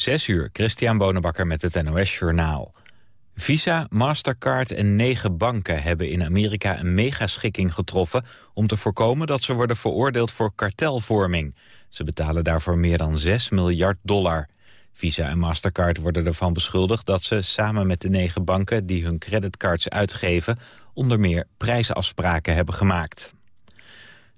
Zes uur, Christian Bonenbakker met het NOS Journaal. Visa, Mastercard en negen banken hebben in Amerika een megaschikking getroffen... om te voorkomen dat ze worden veroordeeld voor kartelvorming. Ze betalen daarvoor meer dan 6 miljard dollar. Visa en Mastercard worden ervan beschuldigd dat ze samen met de negen banken... die hun creditcards uitgeven, onder meer prijsafspraken hebben gemaakt.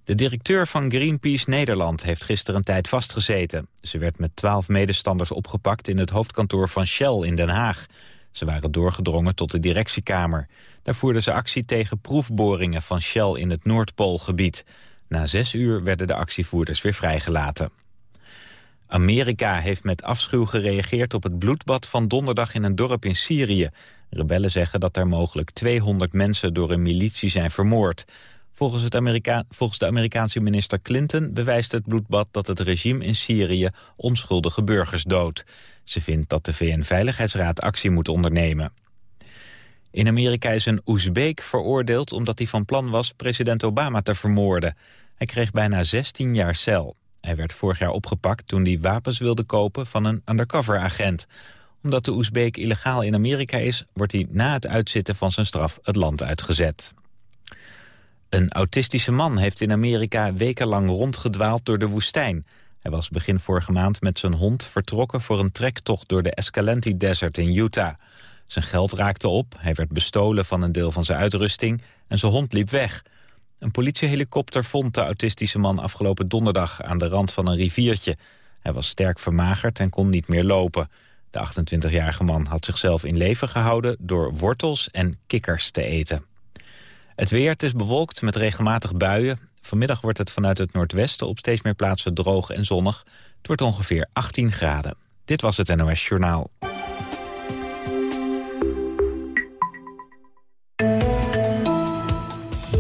De directeur van Greenpeace Nederland heeft gisteren een tijd vastgezeten. Ze werd met twaalf medestanders opgepakt in het hoofdkantoor van Shell in Den Haag. Ze waren doorgedrongen tot de directiekamer. Daar voerden ze actie tegen proefboringen van Shell in het Noordpoolgebied. Na zes uur werden de actievoerders weer vrijgelaten. Amerika heeft met afschuw gereageerd op het bloedbad van donderdag in een dorp in Syrië. Rebellen zeggen dat er mogelijk 200 mensen door een militie zijn vermoord. Volgens, het volgens de Amerikaanse minister Clinton bewijst het bloedbad dat het regime in Syrië onschuldige burgers doodt. Ze vindt dat de VN-veiligheidsraad actie moet ondernemen. In Amerika is een Oezbeek veroordeeld omdat hij van plan was president Obama te vermoorden. Hij kreeg bijna 16 jaar cel. Hij werd vorig jaar opgepakt toen hij wapens wilde kopen van een undercover-agent. Omdat de Oezbeek illegaal in Amerika is, wordt hij na het uitzitten van zijn straf het land uitgezet. Een autistische man heeft in Amerika wekenlang rondgedwaald door de woestijn. Hij was begin vorige maand met zijn hond vertrokken voor een trektocht door de Escalante Desert in Utah. Zijn geld raakte op, hij werd bestolen van een deel van zijn uitrusting en zijn hond liep weg. Een politiehelikopter vond de autistische man afgelopen donderdag aan de rand van een riviertje. Hij was sterk vermagerd en kon niet meer lopen. De 28-jarige man had zichzelf in leven gehouden door wortels en kikkers te eten. Het weer, het is bewolkt met regelmatig buien. Vanmiddag wordt het vanuit het noordwesten op steeds meer plaatsen droog en zonnig. Het wordt ongeveer 18 graden. Dit was het NOS Journaal.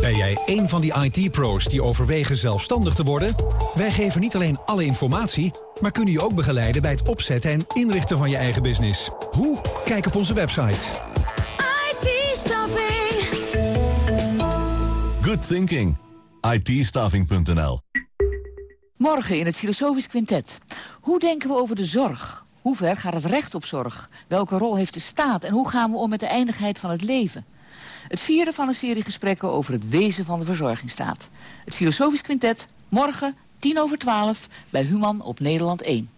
Ben jij een van die IT-pro's die overwegen zelfstandig te worden? Wij geven niet alleen alle informatie, maar kunnen je ook begeleiden bij het opzetten en inrichten van je eigen business. Hoe? Kijk op onze website. IT-staffing. Good thinking. ITstaffing.nl Morgen in het Filosofisch Quintet. Hoe denken we over de zorg? Hoe ver gaat het recht op zorg? Welke rol heeft de staat? En hoe gaan we om met de eindigheid van het leven? Het vierde van een serie gesprekken over het wezen van de verzorgingsstaat. Het Filosofisch Quintet, morgen, tien over twaalf, bij Human op Nederland 1.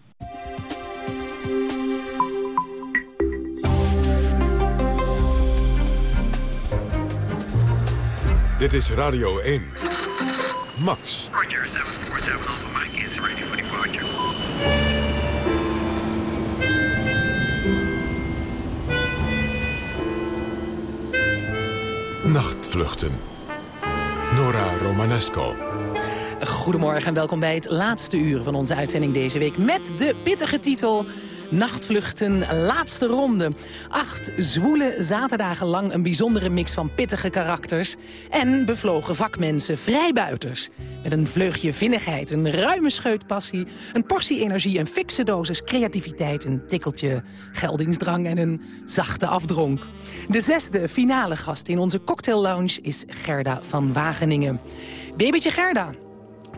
Dit is Radio 1. Max. Roger, 747 Alpha Mike is ready for departure. Nachtvluchten. Nora Romanesco. Goedemorgen en welkom bij het laatste uur van onze uitzending deze week... met de pittige titel Nachtvluchten, laatste ronde. Acht zwoele zaterdagen lang een bijzondere mix van pittige karakters... en bevlogen vakmensen, vrijbuiters. Met een vleugje vinnigheid, een ruime scheut passie... een portie energie, een fikse dosis creativiteit... een tikkeltje geldingsdrang en een zachte afdronk. De zesde finale gast in onze cocktail lounge is Gerda van Wageningen. Babytje Gerda,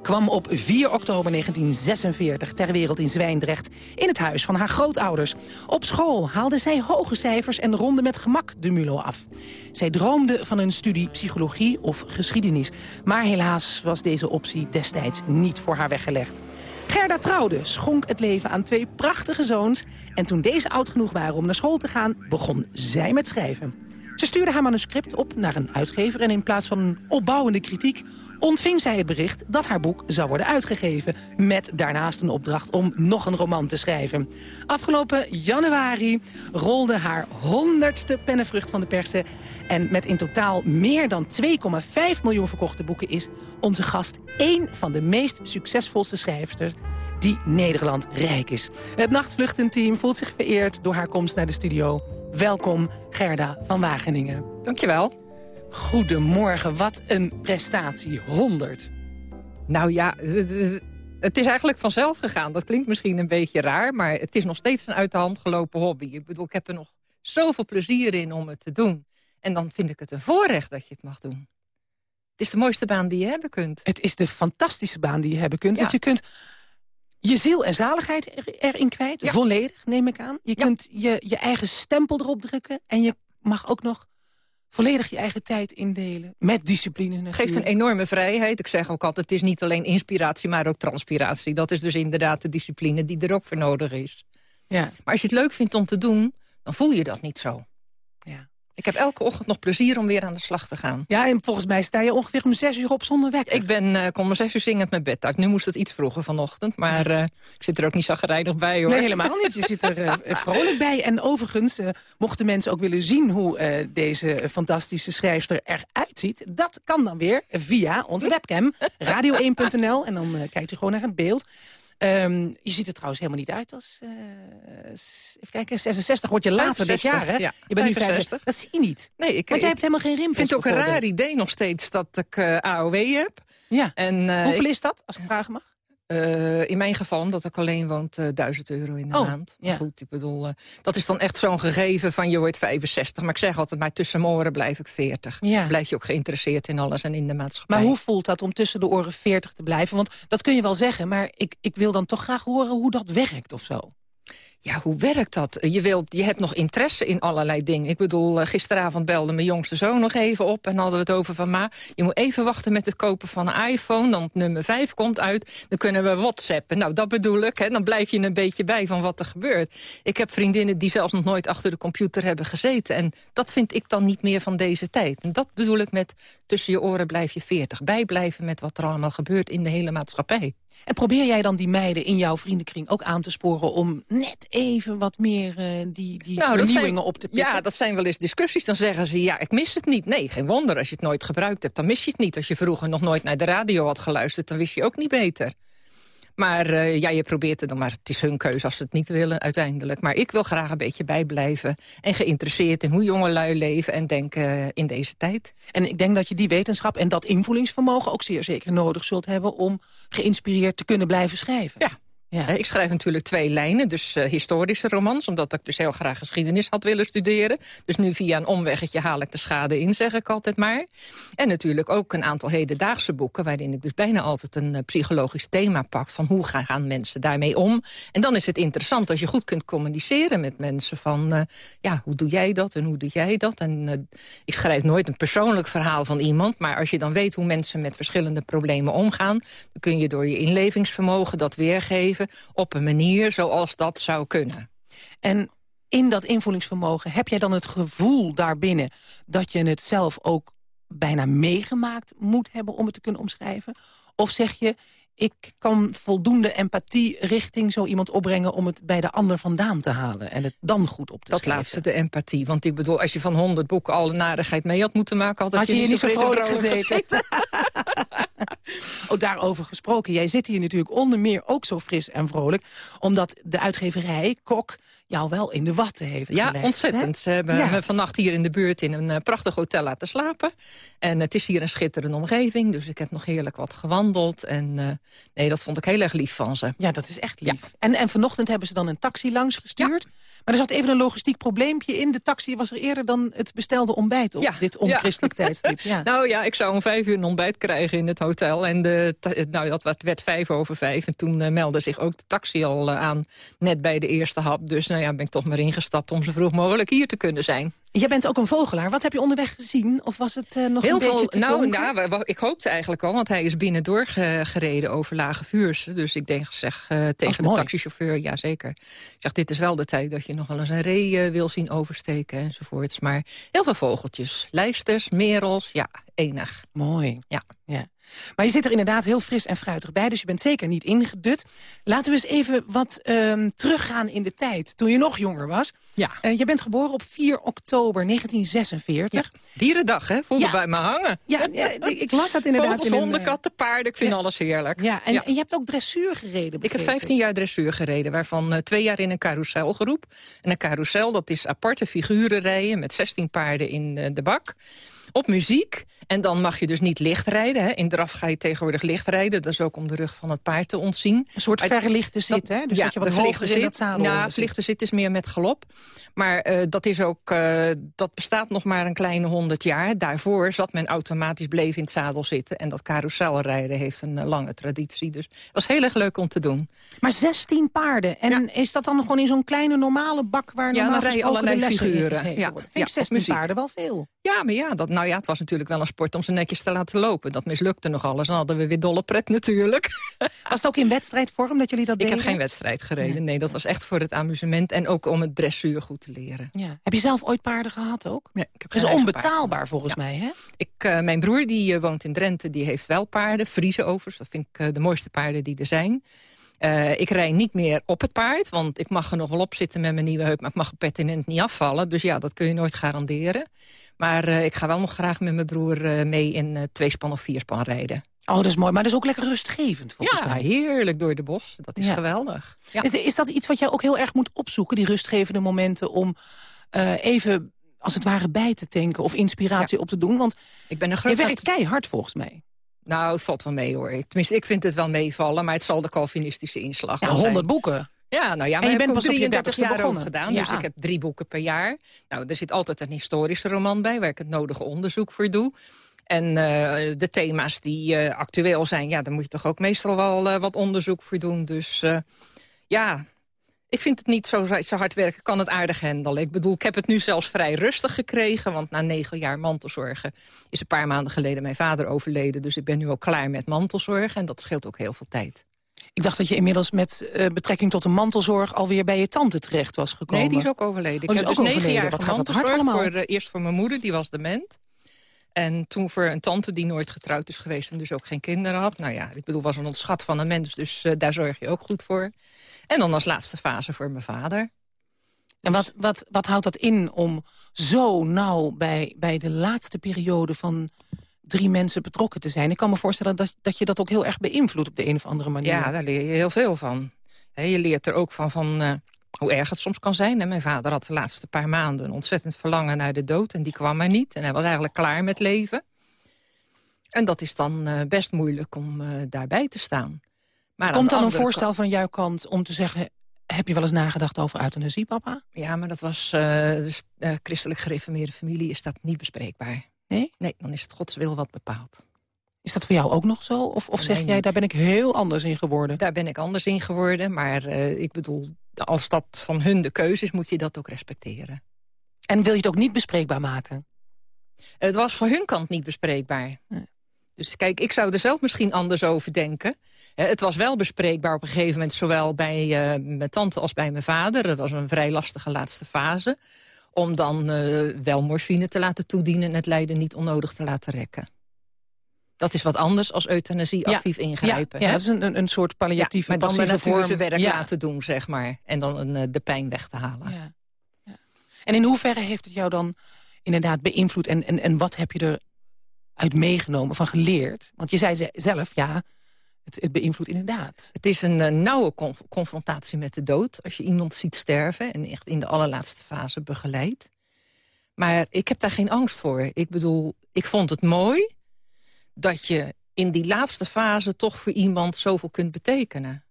kwam op 4 oktober 1946 ter wereld in Zwijndrecht... in het huis van haar grootouders. Op school haalde zij hoge cijfers en ronde met gemak de MULO af. Zij droomde van een studie psychologie of geschiedenis. Maar helaas was deze optie destijds niet voor haar weggelegd. Gerda trouwde, schonk het leven aan twee prachtige zoons... en toen deze oud genoeg waren om naar school te gaan... begon zij met schrijven. Ze stuurde haar manuscript op naar een uitgever... en in plaats van een opbouwende kritiek ontving zij het bericht dat haar boek zou worden uitgegeven... met daarnaast een opdracht om nog een roman te schrijven. Afgelopen januari rolde haar honderdste pennenvrucht van de persen... en met in totaal meer dan 2,5 miljoen verkochte boeken... is onze gast één van de meest succesvolste schrijfsters die Nederland rijk is. Het nachtvluchtenteam voelt zich vereerd door haar komst naar de studio. Welkom, Gerda van Wageningen. Dankjewel. Goedemorgen, wat een prestatie. 100. Nou ja, het is eigenlijk vanzelf gegaan. Dat klinkt misschien een beetje raar, maar het is nog steeds een uit de hand gelopen hobby. Ik bedoel, ik heb er nog zoveel plezier in om het te doen. En dan vind ik het een voorrecht dat je het mag doen. Het is de mooiste baan die je hebben kunt. Het is de fantastische baan die je hebben kunt. Want je kunt je ziel en zaligheid er- erin kwijt. Ja. Volledig, neem ik aan. Je Ja. kunt je, je eigen stempel erop drukken. En je mag ook nog volledig je eigen tijd indelen. Met discipline natuurlijk. geeft een enorme vrijheid. Ik zeg ook altijd, het is niet alleen inspiratie, maar ook transpiratie. Dat is dus inderdaad de discipline die er ook voor nodig is. Ja. Maar als je het leuk vindt om te doen, dan voel je dat niet zo. Ik heb elke ochtend nog plezier om weer aan de slag te gaan. ja, en volgens mij sta je ongeveer om zes uur op zonder wekker. Ik ben, eh kom om zes uur zingend mijn bed uit. Nu moest het iets vroeger vanochtend, maar eh, ik zit er ook niet zagrijnig bij, hoor. Nee, helemaal niet. Je zit er eh, vrolijk bij. En overigens, mochten mensen ook willen zien hoe deze fantastische schrijfster eruit ziet... dat kan dan weer via onze webcam, radio1.nl. En dan kijkt u gewoon naar het beeld. Ehm, je ziet er trouwens helemaal niet uit als... eh, even kijken, 66 word je later dit 65, jaar, hè? ja. Je bent nu 65. 65. Dat zie je niet. Nee, ik, Want jij ik hebt helemaal geen rimvest vind het ook een raar idee nog steeds dat ik eh, AOW heb. Ja. En, eh, Hoeveel is dat, als ik vragen mag? Eh, in mijn geval, omdat ik alleen woont, eh 1000 euro in de Oh, maand. Maar ja. goed, ik bedoel, eh, dat is dan echt zo'n gegeven van je wordt 65. Maar ik zeg altijd, maar tussen mijn oren blijf ik 40. Ja. Blijf je ook geïnteresseerd in alles en in de maatschappij. Maar hoe voelt dat om tussen de oren 40 te blijven? Want dat kun je wel zeggen, maar ik, ik wil dan toch graag horen hoe dat werkt of zo. Ja, hoe werkt dat? Je, wilt, je hebt nog interesse in allerlei dingen. Ik bedoel, eh, gisteravond belde mijn jongste zoon nog even op... en hadden we het over van, ma, je moet even wachten met het kopen van een iPhone... dan nummer 5 komt uit, dan kunnen we whatsappen. Nou, dat bedoel ik, hè, dan blijf je een beetje bij van wat er gebeurt. Ik heb vriendinnen die zelfs nog nooit achter de computer hebben gezeten... en dat vind ik dan niet meer van deze tijd. En dat bedoel ik met tussen je oren blijf je 40. Bijblijven met wat er allemaal gebeurt in de hele maatschappij. En probeer jij dan die meiden in jouw vriendenkring ook aan te sporen... om net even wat meer eh, die, die Nou, vernieuwingen zijn- op te pikken? Ja, dat zijn wel eens discussies. Dan zeggen ze, ja, ik mis het niet. Nee, geen wonder. Als je het nooit gebruikt hebt, dan mis je het niet. Als je vroeger nog nooit naar de radio had geluisterd... dan wist je ook niet beter. Maar eh, ja, je probeert het dan, maar het is hun keuze als ze het niet willen uiteindelijk. Maar ik wil graag een beetje bijblijven en geïnteresseerd in hoe jongelui leven en denken eh, in deze tijd. En ik denk dat je die wetenschap en dat invoelingsvermogen... ook zeer zeker nodig zult hebben om geïnspireerd te kunnen blijven schrijven. Ja. Ja. Ik schrijf natuurlijk twee lijnen, dus eh, historische romans... omdat ik dus heel graag geschiedenis had willen studeren. Dus nu via een omweggetje haal ik de schade in, zeg ik altijd maar. En natuurlijk ook een aantal hedendaagse boeken... waarin ik dus bijna altijd een eh, psychologisch thema pak... van hoe gaan, mensen daarmee om. En dan is het interessant als je goed kunt communiceren met mensen... van eh, ja, hoe doe jij dat en hoe doe jij dat? En ik schrijf nooit een persoonlijk verhaal van iemand... maar als je dan weet hoe mensen met verschillende problemen omgaan... dan kun je door je inlevingsvermogen dat weergeven op een manier zoals dat zou kunnen. En in dat invoelingsvermogen, heb jij dan het gevoel daarbinnen... dat je het zelf ook bijna meegemaakt moet hebben om het te kunnen omschrijven? Of zeg je, ik kan voldoende empathie richting zo iemand opbrengen... om het bij de ander vandaan te halen en het dan goed op te Dat schrijven? laatste, de empathie. Want ik bedoel, als je van honderd boeken alle narigheid mee had moeten maken... had, Had je hier niet zo vrolijk gezeten? oh, daarover gesproken. Jij zit hier natuurlijk onder meer ook zo fris en vrolijk... omdat de uitgeverij, Kok, jou wel in de watten heeft Ja, gelegd, hè? ontzettend. Ze hebben Ja. me vannacht hier in de buurt in een eh, prachtig hotel laten slapen. En het is hier een schitterende omgeving, dus ik heb nog heerlijk wat gewandeld. En eh, nee, dat vond ik heel erg lief van ze. Ja, dat is echt lief. En, en vanochtend hebben ze dan een taxi langs gestuurd. Maar er zat even een logistiek probleempje in. De taxi was er eerder dan het bestelde ontbijt op Ja, dit onchristelijk tijdstip. Ja. Nou ja, ik zou om vijf uur een ontbijt krijgen in het hotel. En de, nou, dat werd- werd vijf over vijf. En toen eh, meldde zich ook de taxi al eh, aan, net bij de eerste hap. Dus nou ja, ben ik toch maar ingestapt om zo vroeg mogelijk hier te kunnen zijn. Jij bent ook een vogelaar. Wat heb je onderweg gezien? Of was het eh, nog Heel een veel, beetje te nou, nou, ik hoopte eigenlijk al, want hij is binnendoor ge- gereden over Lage Vuurse. Dus ik denk, zeg eh, tegen de taxichauffeur, ja zeker. Ik zeg, dit is wel de tijd dat je nog wel eens een ree eh, wil zien oversteken enzovoorts. Maar heel veel vogeltjes, lijsters, merels, ja, enig. Mooi. Ja. ja. Maar je zit er inderdaad heel fris en fruitig bij, dus je bent zeker niet ingedut. Laten we eens even wat ehm, teruggaan in de tijd, toen je nog jonger was. Ja. Eh, je bent geboren op 4 oktober 1946. Dierendag, hè? Voelde Ja. bij me hangen. Ja, ja, ik- las dat inderdaad Vogels, in een, honden, eh, katten, paarden, ik vind alles heerlijk. Ja, en, je hebt ook dressuur gereden. Ik heb begreep 15 jaar dressuur gereden, waarvan eh, twee jaar in een carouselgroep. En een carousel, dat is aparte figuren rijden met 16 paarden in de bak. Op muziek. En dan mag je dus niet licht rijden. Hè. In draf ga je tegenwoordig licht rijden. Dat is ook om de rug van het paard te ontzien. Een soort verlichte zit, hè? Dus ja, dat je wat hoger verlichte in dat zit. zadel Ja, zit. verlichte zit is meer met galop. Maar eh, dat, is ook, eh, dat bestaat nog maar een kleine honderd jaar. Daarvoor zat men automatisch bleef in het zadel zitten. En dat carouselrijden heeft een eh, lange traditie. Dus het was heel erg leuk om te doen. Maar 16 paarden. En is dat dan gewoon in zo'n kleine normale bak... waar Ja, normaal dan rij je gesproken de allerlei figuren. Ja, ja, Vind ik of 16 muziek. paarden wel veel. Ja, maar ja, dat, nou ja, het was natuurlijk wel een sport om ze netjes te laten lopen. Dat mislukte nog alles. Dan hadden we weer dolle pret natuurlijk. Was het ook in wedstrijdvorm dat jullie dat Ik deden? heb geen wedstrijd gereden. Nee, dat was echt voor het amusement. En ook om het dressuur goed te leren. Ja. Heb je zelf ooit paarden gehad ook? Nee, ik heb Dat is onbetaalbaar volgens Ja. mij, hè? Ik, eh, mijn broer die eh, woont in Drenthe, die heeft wel paarden. Friese overs, dat vind ik eh, de mooiste paarden die er zijn. Ik rij niet meer op het paard, want ik mag er nog wel op zitten met mijn nieuwe heup... maar ik mag pertinent niet afvallen, dus ja, dat kun je nooit garanderen. Maar eh, ik ga wel nog graag met mijn broer eh, mee in eh, tweespan of vierspan rijden. Oh, dat is mooi. Maar dat is ook lekker rustgevend, volgens Ja, mij. heerlijk door de bos. Dat is Ja. geweldig. Ja. Is, is dat iets wat jij ook heel erg moet opzoeken, die rustgevende momenten... om even, als het ware, bij te tanken of inspiratie op te doen? Want Ik ben een je groot... werkt keihard, volgens mij. Nou, het valt wel mee hoor. Tenminste, ik vind het wel meevallen, maar het zal de Calvinistische inslag Ja. 100 boeken. Ja, nou ja, maar je ik bent heb pas ook op je 33 dertigste jaar over begonnen. gedaan. Ja. Dus ik heb drie boeken per jaar. Nou, er zit altijd een historische roman bij... waar ik het nodige onderzoek voor doe. En eh, de thema's die eh, actueel zijn... ja, daar moet je toch ook meestal wel eh, wat onderzoek voor doen. Dus ja, ik vind het niet zo, zo hard werken. Ik kan het aardig handelen. Ik bedoel, ik heb het nu zelfs vrij rustig gekregen... want na negen jaar mantelzorgen is een paar maanden geleden mijn vader overleden. Dus ik ben nu ook klaar met mantelzorg en dat scheelt ook heel veel tijd. Ik dacht dat je inmiddels met eh, betrekking tot de mantelzorg... alweer bij je tante terecht was gekomen. Nee, die is ook overleden. Ik Oh, die heb dus ook negen overleden. jaar Wat gaat dat hard gemantelzorgd allemaal? voor, eh, eerst voor mijn moeder, die was dement. En toen voor een tante die nooit getrouwd is geweest... en dus ook geen kinderen had. Nou ja, ik bedoel, was een ontschat van een mens... dus eh, daar zorg je ook goed voor. En dan als laatste fase voor mijn vader. En wat, wat, wat houdt dat in om zo nauw bij, bij de laatste periode van drie mensen betrokken te zijn? Ik kan me voorstellen dat, dat je dat ook heel erg beïnvloedt op de een of andere manier. Ja, daar leer je heel veel van. Je leert er ook van, van eh, hoe erg het soms kan zijn. En mijn vader had de laatste paar maanden een ontzettend verlangen naar de dood. En die kwam maar niet. En hij was eigenlijk klaar met leven. En dat is dan eh, best moeilijk om eh, daarbij te staan. Maar Komt dan een voorstel van jouw kant om te zeggen... heb je wel eens nagedacht over euthanasie, papa? Ja, maar dat was de eh, christelijk gereformeerde familie is dat niet bespreekbaar. Nee? Nee, dan is het Gods wil wat bepaalt. Is dat voor jou ook nog zo? Of, of zeg jij, niet. daar ben ik heel anders in geworden? Daar ben ik anders in geworden, maar eh, ik bedoel, als dat van hun de keuze is, moet je dat ook respecteren. En wil je het ook niet bespreekbaar maken? Het was voor hun kant niet bespreekbaar. Nee. Dus kijk, ik zou er zelf misschien anders over denken. Het was wel bespreekbaar op een gegeven moment... zowel bij eh, mijn tante als bij mijn vader. Dat was een vrij lastige laatste fase. Om dan eh, wel morfine te laten toedienen... en het lijden niet onnodig te laten rekken. Dat is wat anders als euthanasie Ja. actief ingrijpen. Ja, dat is een, een, soort palliatieve maar dan de vorm. werk Ja. laten doen, zeg maar. En dan eh, de pijn weg te halen. Ja. Ja. En in hoeverre heeft het jou dan inderdaad beïnvloed? En, en, en wat heb je eruit meegenomen, van geleerd? Want je zei ze- zelf, ja, het, het beïnvloedt inderdaad. Het is een eh, nauwe conf- confrontatie met de dood. Als je iemand ziet sterven en echt in de allerlaatste fase begeleidt. Maar ik heb daar geen angst voor. Ik bedoel, ik vond het mooi dat je in die laatste fase toch voor iemand zoveel kunt betekenen.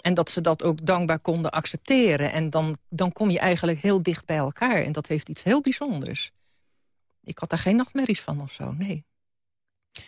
En dat ze dat ook dankbaar konden accepteren. En dan, dan kom je eigenlijk heel dicht bij elkaar. En dat heeft iets heel bijzonders. Ik had daar geen nachtmerries van of zo, nee.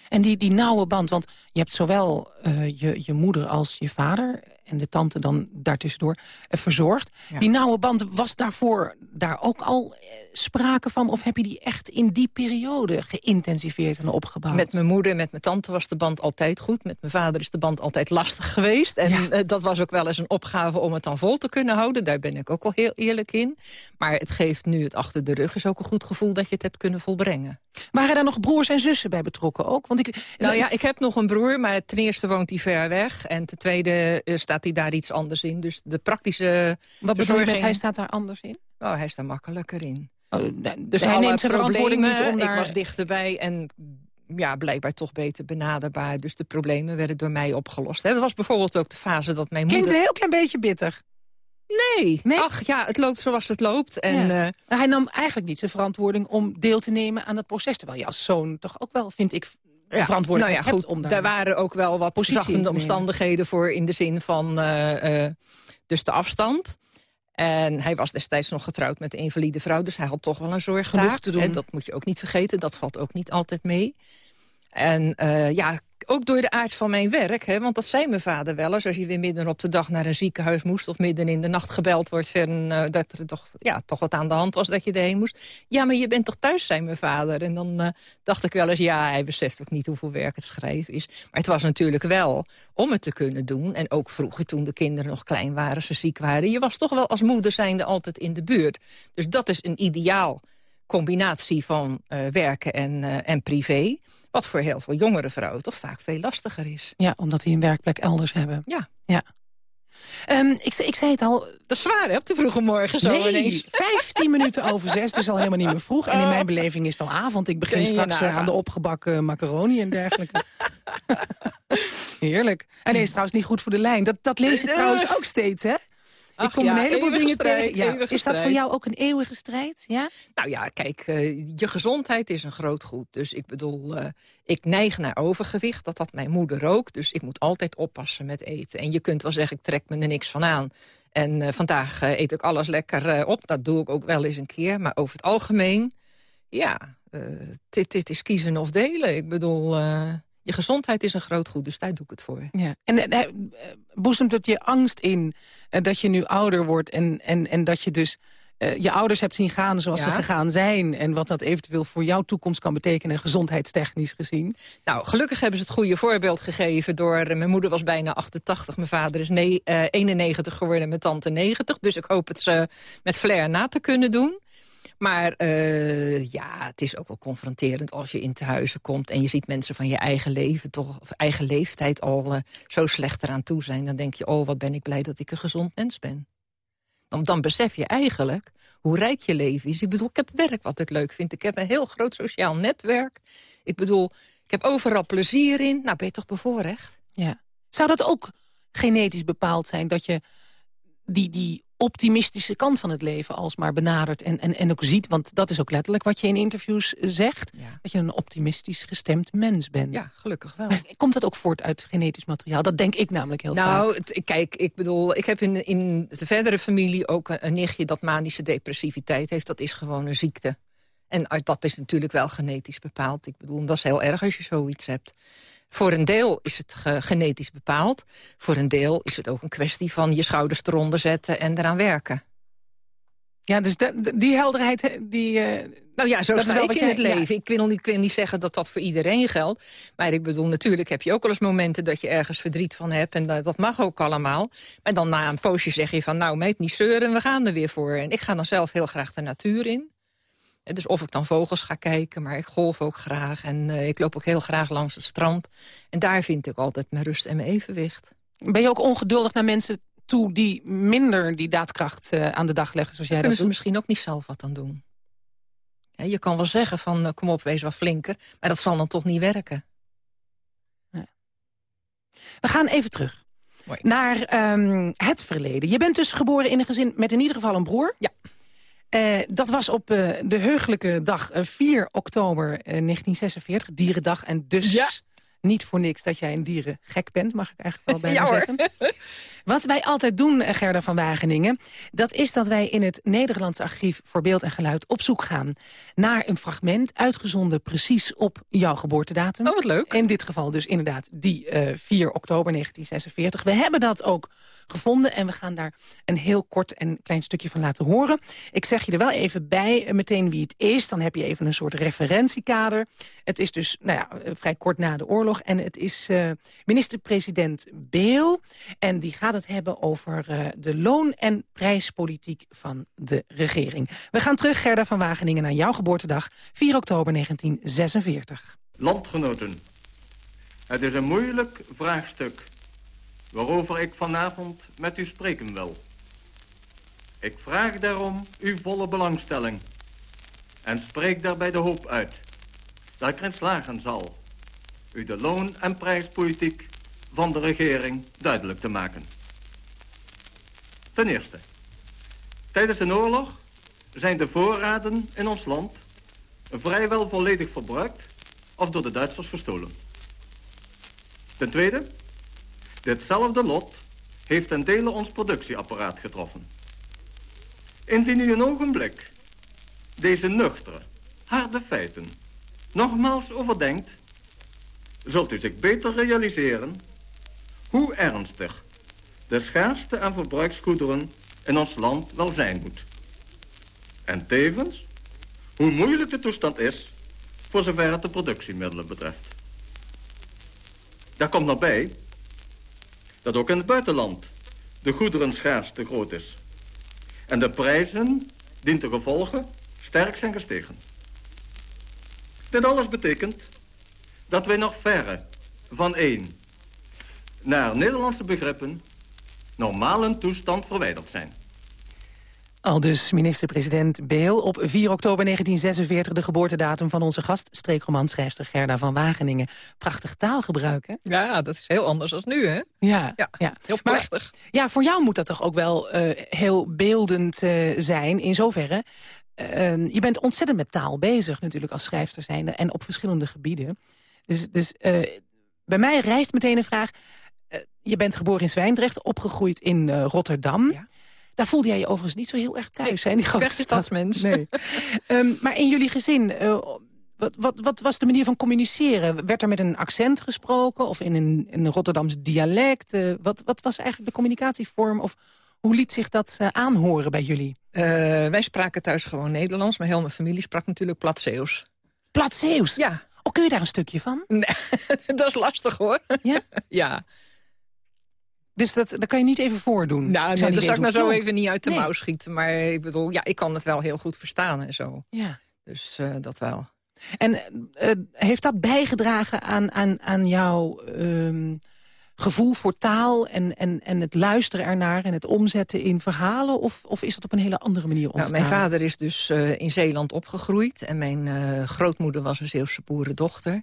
En die, die nauwe band, want je hebt zowel eh, je, je moeder als je vader... en de tante dan daartussendoor eh, verzorgd. Ja. Die nauwe band, was daarvoor daar ook al eh, sprake van? Of heb je die echt in die periode geïntensiveerd en opgebouwd? Met mijn moeder en met mijn tante was de band altijd goed. Met mijn vader is de band altijd lastig geweest. En Ja. eh, dat was ook wel eens een opgave om het dan vol te kunnen houden. Daar ben ik ook al heel eerlijk in. Maar het geeft nu het achter de rug is ook een goed gevoel dat je het hebt kunnen volbrengen. Waren daar nog broers en zussen bij betrokken ook? Want ik, Nou ja, ik heb nog een broer, maar ten eerste woont hij ver weg. En ten tweede eh, staat hij daar iets anders in. Dus de praktische wat bedoel je met hij staat daar anders in? Oh, hij is daar makkelijker in. Oh, dus Dus hij neemt zijn verantwoording niet daar... Ik was dichterbij en ja, blijkbaar toch beter benaderbaar. Dus de problemen werden door mij opgelost. hè. Dat was bijvoorbeeld ook de fase dat mijn Klinkt moeder... een heel klein beetje bitter. Nee. Nee? Ach ja, het loopt zoals het loopt. En, Ja. eh, Hij nam eigenlijk niet zijn verantwoording om deel te nemen aan dat proces. Terwijl je als zoon toch ook wel, vind ik, ja, verantwoordelijkheid nou ja, goed, om daar... Daar waren ook wel wat verzachtende omstandigheden voor... in de zin van eh, eh, dus de afstand. En hij was destijds nog getrouwd met een invalide vrouw... dus hij had toch wel een zorg Genoeg te doen. En dat moet je ook niet vergeten, dat valt ook niet altijd mee. En eh, ja, ook door de aard van mijn werk, hè, want dat zei mijn vader wel eens... als je weer midden op de dag naar een ziekenhuis moest... of midden in de nacht gebeld wordt en, eh, dat er toch, ja, toch wat aan de hand was dat je erheen moest. Ja, maar je bent toch thuis, zei mijn vader. En dan eh, dacht ik wel eens, ja, hij beseft ook niet hoeveel werk het schrijven is. Maar het was natuurlijk wel om het te kunnen doen. En ook vroeger, toen de kinderen nog klein waren, ze ziek waren... je was toch wel als moeder zijnde altijd in de buurt. Dus dat is een ideaal combinatie van eh, werken en, en privé... wat voor heel veel jongere vrouwen toch vaak veel lastiger is. Ja, omdat die een werkplek elders hebben. Ja. ja. Ehm, ik, ik zei het al, Dat is zwaar, hè, op de vroege morgen zo nee, ineens. 15 minuten over zes, dus al helemaal niet meer vroeg. En in mijn beleving is het al avond. Ik begin straks eh, aan de opgebakken macaroni en dergelijke. Heerlijk. En nee, is trouwens niet goed voor de lijn. Dat, dat lees ik trouwens ook steeds, hè? Ik kom ja, een heleboel eeuwige dingen strijd, tegen. Ja. Is dat voor jou ook een eeuwige strijd? Ja? Nou ja, kijk, eh, je gezondheid is een groot goed. Dus ik bedoel, eh, ik neig naar overgewicht. Dat had mijn moeder ook. Dus ik moet altijd oppassen met eten. En je kunt wel zeggen, ik trek me er niks van aan. En eh, vandaag eet ik alles lekker op. Dat doe ik ook wel eens een keer. Maar over het algemeen, ja, dit, dit is kiezen of delen. Ik bedoel, je gezondheid is een groot goed. Dus daar doe ik het voor. Ja. En eh, eh, boezemt het je angst in eh, dat je nu ouder wordt... en, en, en dat je dus eh, je ouders hebt zien gaan zoals Ja. ze gegaan zijn... en wat dat eventueel voor jouw toekomst kan betekenen... gezondheidstechnisch gezien? Nou, gelukkig hebben ze het goede voorbeeld gegeven door... mijn moeder was bijna 88, mijn vader is eh, 91 geworden met tante 90. Dus ik hoop het ze met flair na te kunnen doen. Maar eh, ja, het is ook wel confronterend als je in te huizen komt... en je ziet mensen van je eigen leven, toch, of eigen leeftijd al eh, zo slecht eraan toe zijn. Dan denk je, oh, wat ben ik blij dat ik een gezond mens ben. Dan, dan besef je eigenlijk hoe rijk je leven is. Ik bedoel, ik heb werk wat ik leuk vind. Ik heb een heel groot sociaal netwerk. Ik bedoel, ik heb overal plezier in. Nou, ben je toch bevoorrecht? Ja. Zou dat ook genetisch bepaald zijn dat je die, die optimistische kant van het leven alsmaar benadert en, en, en ook ziet? Want dat is ook letterlijk wat je in interviews zegt. Ja. Dat je een optimistisch gestemd mens bent. Ja, gelukkig wel. Maar komt dat ook voort uit genetisch materiaal? Dat denk ik namelijk heel vaak. Nou, kijk, ik bedoel, ik heb in, in de verdere familie ook een, een nichtje dat manische depressiviteit heeft. Dat is gewoon een ziekte. En uit- dat is natuurlijk wel genetisch bepaald. Ik bedoel, dat is heel erg als je zoiets hebt. Voor een deel is het ge- genetisch bepaald. Voor een deel is het ook een kwestie van je schouders eronder zetten en eraan werken. Ja, dus de- die helderheid, die... eh, Nou ja, zo Dat is sta wel ik in jij- het leven. Ik, wil niet, ik wil niet zeggen dat dat voor iedereen geldt. Maar ik bedoel, natuurlijk heb je ook wel eens momenten... dat je ergens verdriet van hebt. En dat, dat mag ook allemaal. Maar dan na een poosje zeg je van... nou, meet niet zeuren, we gaan er weer voor. En ik ga dan zelf heel graag de natuur in. Dus of ik dan vogels ga kijken, maar ik golf ook graag. En eh, ik loop ook heel graag langs het strand. En daar vind ik altijd mijn rust en mijn evenwicht. ben je ook ongeduldig naar mensen toe die minder die daadkracht eh, aan de dag leggen zoals jij dat kunnen doet? ze misschien ook niet zelf wat aan doen. Ja, je kan wel zeggen van, eh, kom op, wees wat flinker. Maar dat zal dan toch niet werken. We gaan even terug. Mooi. Naar ehm, het verleden. Je bent dus geboren in een gezin met in ieder geval een broer. Ja. Eh, dat was op eh, de heugelijke dag eh, 4 oktober eh, 1946, dierendag. En dus Ja. niet voor niks dat jij een dierengek bent, mag ik eigenlijk wel bijna Ja, zeggen. Wat wij altijd doen, Gerda van Wageningen... dat is dat wij in het Nederlands Archief voor Beeld en Geluid op zoek gaan... naar een fragment, uitgezonden precies op jouw geboortedatum. Oh, wat leuk. In dit geval dus inderdaad die eh 4 oktober 1946. We hebben dat ook gevonden en we gaan daar een heel kort en klein stukje van laten horen. Ik zeg je er wel even bij, eh, meteen wie het is. Dan heb je even een soort referentiekader. Het is dus nou ja, eh, vrij kort na de oorlog en het is eh, minister-president Beel. En die gaat het hebben over de loon- en prijspolitiek van de regering. We gaan terug, Gerda van Wageningen, naar jouw geboortedag, 4 oktober 1946. Landgenoten, het is een moeilijk vraagstuk waarover ik vanavond met u spreken wil. Ik vraag daarom uw volle belangstelling en spreek daarbij de hoop uit dat ik erin slagen zal u de loon- en prijspolitiek van de regering duidelijk te maken. Ten eerste, Tijdens een oorlog zijn de voorraden in ons land vrijwel volledig verbruikt of door de Duitsers gestolen. Ten tweede, ditzelfde lot heeft ten dele ons productieapparaat getroffen. Indien u een ogenblik deze nuchtere, harde feiten nogmaals overdenkt, zult u zich beter realiseren hoe ernstig de schaarste aan verbruiksgoederen in ons land wel zijn moet. En tevens hoe moeilijk de toestand is voor zover het de productiemiddelen betreft. Daar komt nog bij dat ook in het buitenland de goederenschaarste groot is. En de prijzen, dient te gevolgen, sterk zijn gestegen. Dit alles betekent dat wij nog verre van één naar Nederlandse begrippen normale toestand verwijderd zijn. Al dus minister-president Beel op 4 oktober 1946... de geboortedatum van onze gast, streekromanschrijfster Gerda van Wageningen. Prachtig taalgebruik, hè? Ja, dat is heel anders dan nu, hè? Ja, Ja, ja. heel Maar, prachtig. ja, voor jou moet dat toch ook wel eh, heel beeldend eh, zijn, in zoverre. eh, je bent ontzettend met taal bezig natuurlijk als schrijfster zijnde... en op verschillende gebieden. Dus, dus eh, bij mij rijst meteen een vraag... je bent geboren in Zwijndrecht, opgegroeid in Rotterdam... Ja. Daar voelde jij je overigens niet zo heel erg thuis, hè? in Die grote stadsmens. Nee. Ehm, maar in jullie gezin, eh, wat, wat, wat was de manier van communiceren? Werd er met een accent gesproken of in een, in een Rotterdams dialect? Eh, wat, wat was eigenlijk de communicatievorm? Of hoe liet zich dat eh, aanhoren bij jullie? Wij spraken thuis gewoon Nederlands, maar heel mijn familie sprak natuurlijk plat Zeeuws. Plat Zeeuws? Ja, Oh, kun je daar een stukje van? nee, dat is lastig hoor. Ja? Ja, Dus dat, dat kan je niet even voordoen? nou, nee, dat zou ik hoe zo even niet uit de Nee. mouw schieten. Maar ik bedoel, ja, ik kan het wel heel goed verstaan en zo. Ja. Dus eh, dat wel. En eh, heeft dat bijgedragen aan, aan, aan jouw ehm, gevoel voor taal... En, en, en het luisteren ernaar en het omzetten in verhalen? Of, of is dat op een hele andere manier Nou, ontstaan? mijn vader is dus eh, in Zeeland opgegroeid. En mijn grootmoeder was een Zeeuwse boerendochter.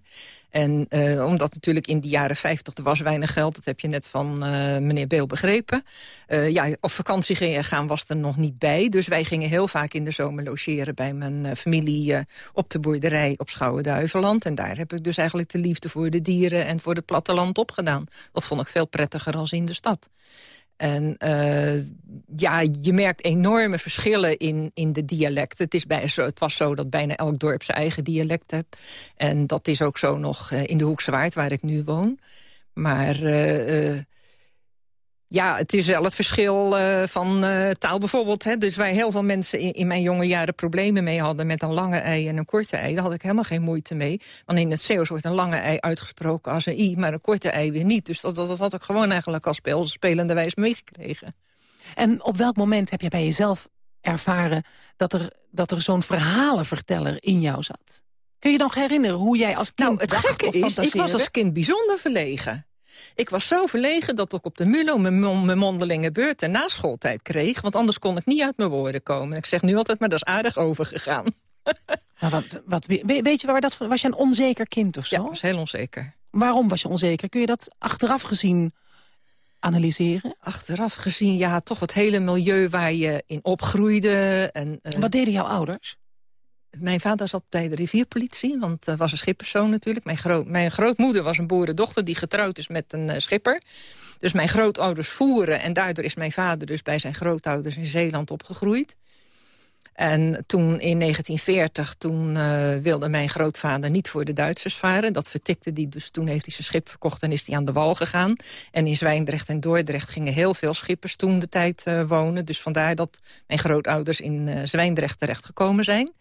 En eh, omdat natuurlijk in de jaren 50 er was weinig geld... dat heb je net van eh, meneer Beel begrepen. Eh, ja, op vakantie gingen gaan was er nog niet bij. Dus wij gingen heel vaak in de zomer logeren bij mijn familie... op de boerderij op Schouwen-Duiveland. En daar heb ik dus eigenlijk de liefde voor de dieren... en voor het platteland opgedaan. Dat vond ik veel prettiger als in de stad. En eh, ja, je merkt enorme verschillen in, in de dialecten. Het, is bij, het was zo dat bijna elk dorp zijn eigen dialect heeft. En dat is ook zo nog eh, in de Hoekse Waard, waar ik nu woon. Maar eh, ja, het is wel het verschil eh, van eh, taal bijvoorbeeld. Hè. Dus waar heel veel mensen in, in mijn jonge jaren problemen mee hadden... met een lange ei en een korte ei, daar had ik helemaal geen moeite mee. Want in het Zeeuws wordt een lange ei uitgesproken als een i... maar een korte ei weer niet. Dus dat, dat, dat had ik gewoon eigenlijk als speel, spelende wijs meegekregen. En op welk moment heb je bij jezelf ervaren... dat er, dat er zo'n verhalenverteller in jou zat? Kun je nog herinneren hoe jij als kind Nou, het dacht gekke is, ik was als kind bijzonder verlegen. Ik was zo verlegen dat ik op de MULO mijn, mon- mijn mondelinge beurten na schooltijd kreeg. Want anders kon ik niet uit mijn woorden komen. Ik zeg nu altijd, maar dat is aardig overgegaan. Maar wat, wat, we- weet je waar dat van- was? je een onzeker kind of zo? Ja, was heel onzeker. Waarom was je onzeker? Kun je dat achteraf gezien analyseren? Achteraf gezien, ja, toch het hele milieu waar je in opgroeide. En, eh, Wat deden jouw ouders? Mijn vader zat bij de rivierpolitie, want hij was een schippersoon natuurlijk. Mijn, groot, mijn grootmoeder was een boerendochter die getrouwd is met een eh, schipper. Dus mijn grootouders voeren en daardoor is mijn vader dus bij zijn grootouders in Zeeland opgegroeid. En toen in 1940, toen eh, wilde mijn grootvader niet voor de Duitsers varen. Dat vertikte hij, dus toen heeft hij zijn schip verkocht en is hij aan de wal gegaan. En in Zwijndrecht en Dordrecht gingen heel veel schippers toen de tijd wonen. Dus vandaar dat mijn grootouders in eh, Zwijndrecht terechtgekomen zijn.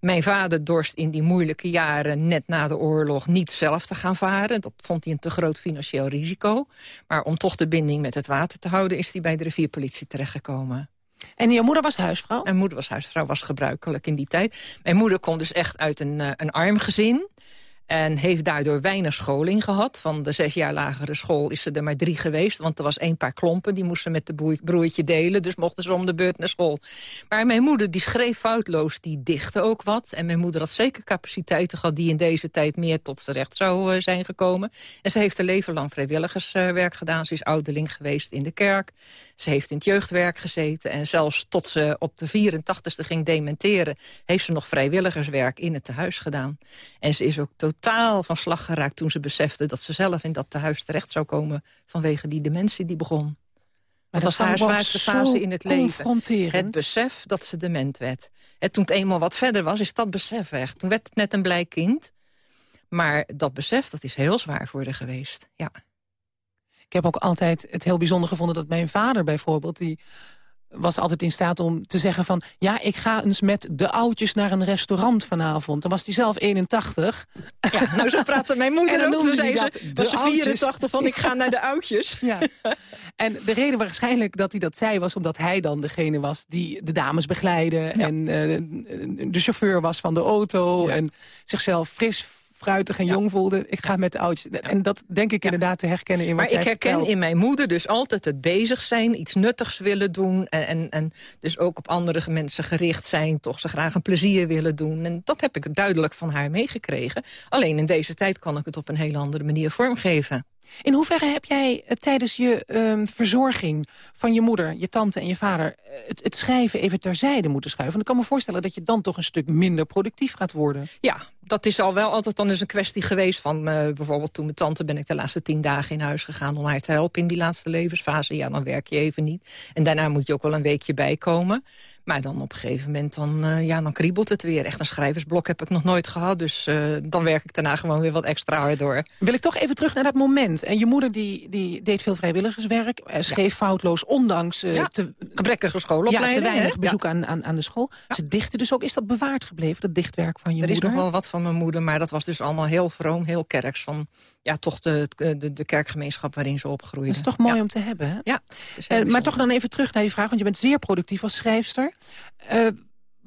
Mijn vader dorst in die moeilijke jaren net na de oorlog niet zelf te gaan varen. Dat vond hij een te groot financieel risico. Maar om toch de binding met het water te houden... is hij bij de rivierpolitie terechtgekomen. En je moeder was huisvrouw? Mijn moeder was huisvrouw, was gebruikelijk in die tijd. Mijn moeder komt dus echt uit een, eh, een arm gezin. En heeft daardoor weinig scholing gehad. Van de zes jaar lagere school is ze er maar drie geweest. Want er was één paar klompen, die moesten met de broertje delen. Dus mochten ze om de beurt naar school. Maar mijn moeder die schreef foutloos, die dichtte ook wat. En mijn moeder had zeker capaciteiten gehad... die in deze tijd meer tot z'n recht zou uh, zijn gekomen. En ze heeft een leven lang vrijwilligerswerk gedaan. Ze is ouderling geweest in de kerk. Ze heeft in het jeugdwerk gezeten. En zelfs tot ze op de 84ste ging dementeren... heeft ze nog vrijwilligerswerk in het tehuis gedaan. En ze is ook totaal van slag geraakt toen ze besefte... dat ze zelf in dat tehuis terecht zou komen... vanwege die dementie die begon. Maar dat was haar zwaarste fase in het leven. Het Het besef dat ze dement werd. En toen het eenmaal wat verder was, is dat besef weg. Toen werd het net een blij kind. Maar dat besef, dat is heel zwaar voor haar geweest. Ja. Ik heb ook altijd het heel bijzonder gevonden dat mijn vader bijvoorbeeld... die was altijd in staat om te zeggen van... ja, ik ga eens met de oudjes naar een restaurant vanavond. Dan was hij zelf 81. Ja, nou, zo praatte mijn moeder ook. Toen zei ze, was ze 84 van, ik ga naar de oudjes. Ja. En de reden waarschijnlijk dat hij dat zei... was omdat hij dan degene was die de dames begeleidde... en uh, de chauffeur was van de auto... Ja. en zichzelf fris fruitig en jong voelde. Ik ga met de oudjes. En dat denk ik inderdaad te herkennen in wat Maar ik herken vertelt. in mijn moeder dus altijd het bezig zijn, iets nuttigs willen doen. En, en, en, dus ook op andere mensen gericht zijn, toch ze graag een plezier willen doen. En dat heb ik duidelijk van haar meegekregen. Alleen in deze tijd kan ik het op een hele andere manier vormgeven. In hoeverre heb jij uh, tijdens je um, verzorging van je moeder, je tante en je vader... Uh, het, het, schrijven even terzijde moeten schuiven? Want ik kan me voorstellen dat je dan toch een stuk minder productief gaat worden. Ja, dat is al wel altijd dan eens een kwestie geweest van... Uh, bijvoorbeeld toen mijn tante ben ik de laatste tien dagen in huis gegaan... om haar te helpen in die laatste levensfase. Ja, dan werk je even niet. En daarna moet je ook wel een weekje bijkomen. Maar dan op een gegeven moment, dan, uh, ja, dan kriebelt het weer. Echt een schrijversblok heb ik nog nooit gehad. Dus uh, dan werk ik daarna gewoon weer wat extra hard door. Wil ik toch even terug naar dat moment. En je moeder die, die deed veel vrijwilligerswerk. Uh, schreef ja. foutloos, ondanks ja. te, gebrekkige schoolopleiding. Ja, te weinig hè? bezoek aan, aan, aan de school. Ze dichtte dus ook. Is dat bewaard gebleven, dat dichtwerk van je er moeder? Er is nog wel wat van mijn moeder, maar dat was dus allemaal heel vroom, heel kerks. Van ja, toch de, de, de kerkgemeenschap waarin ze opgroeide. Dat is toch mooi om te hebben, hè? Ja. Uh, maar toch dan even terug naar die vraag, want je bent zeer productief als schrijfster. Uh,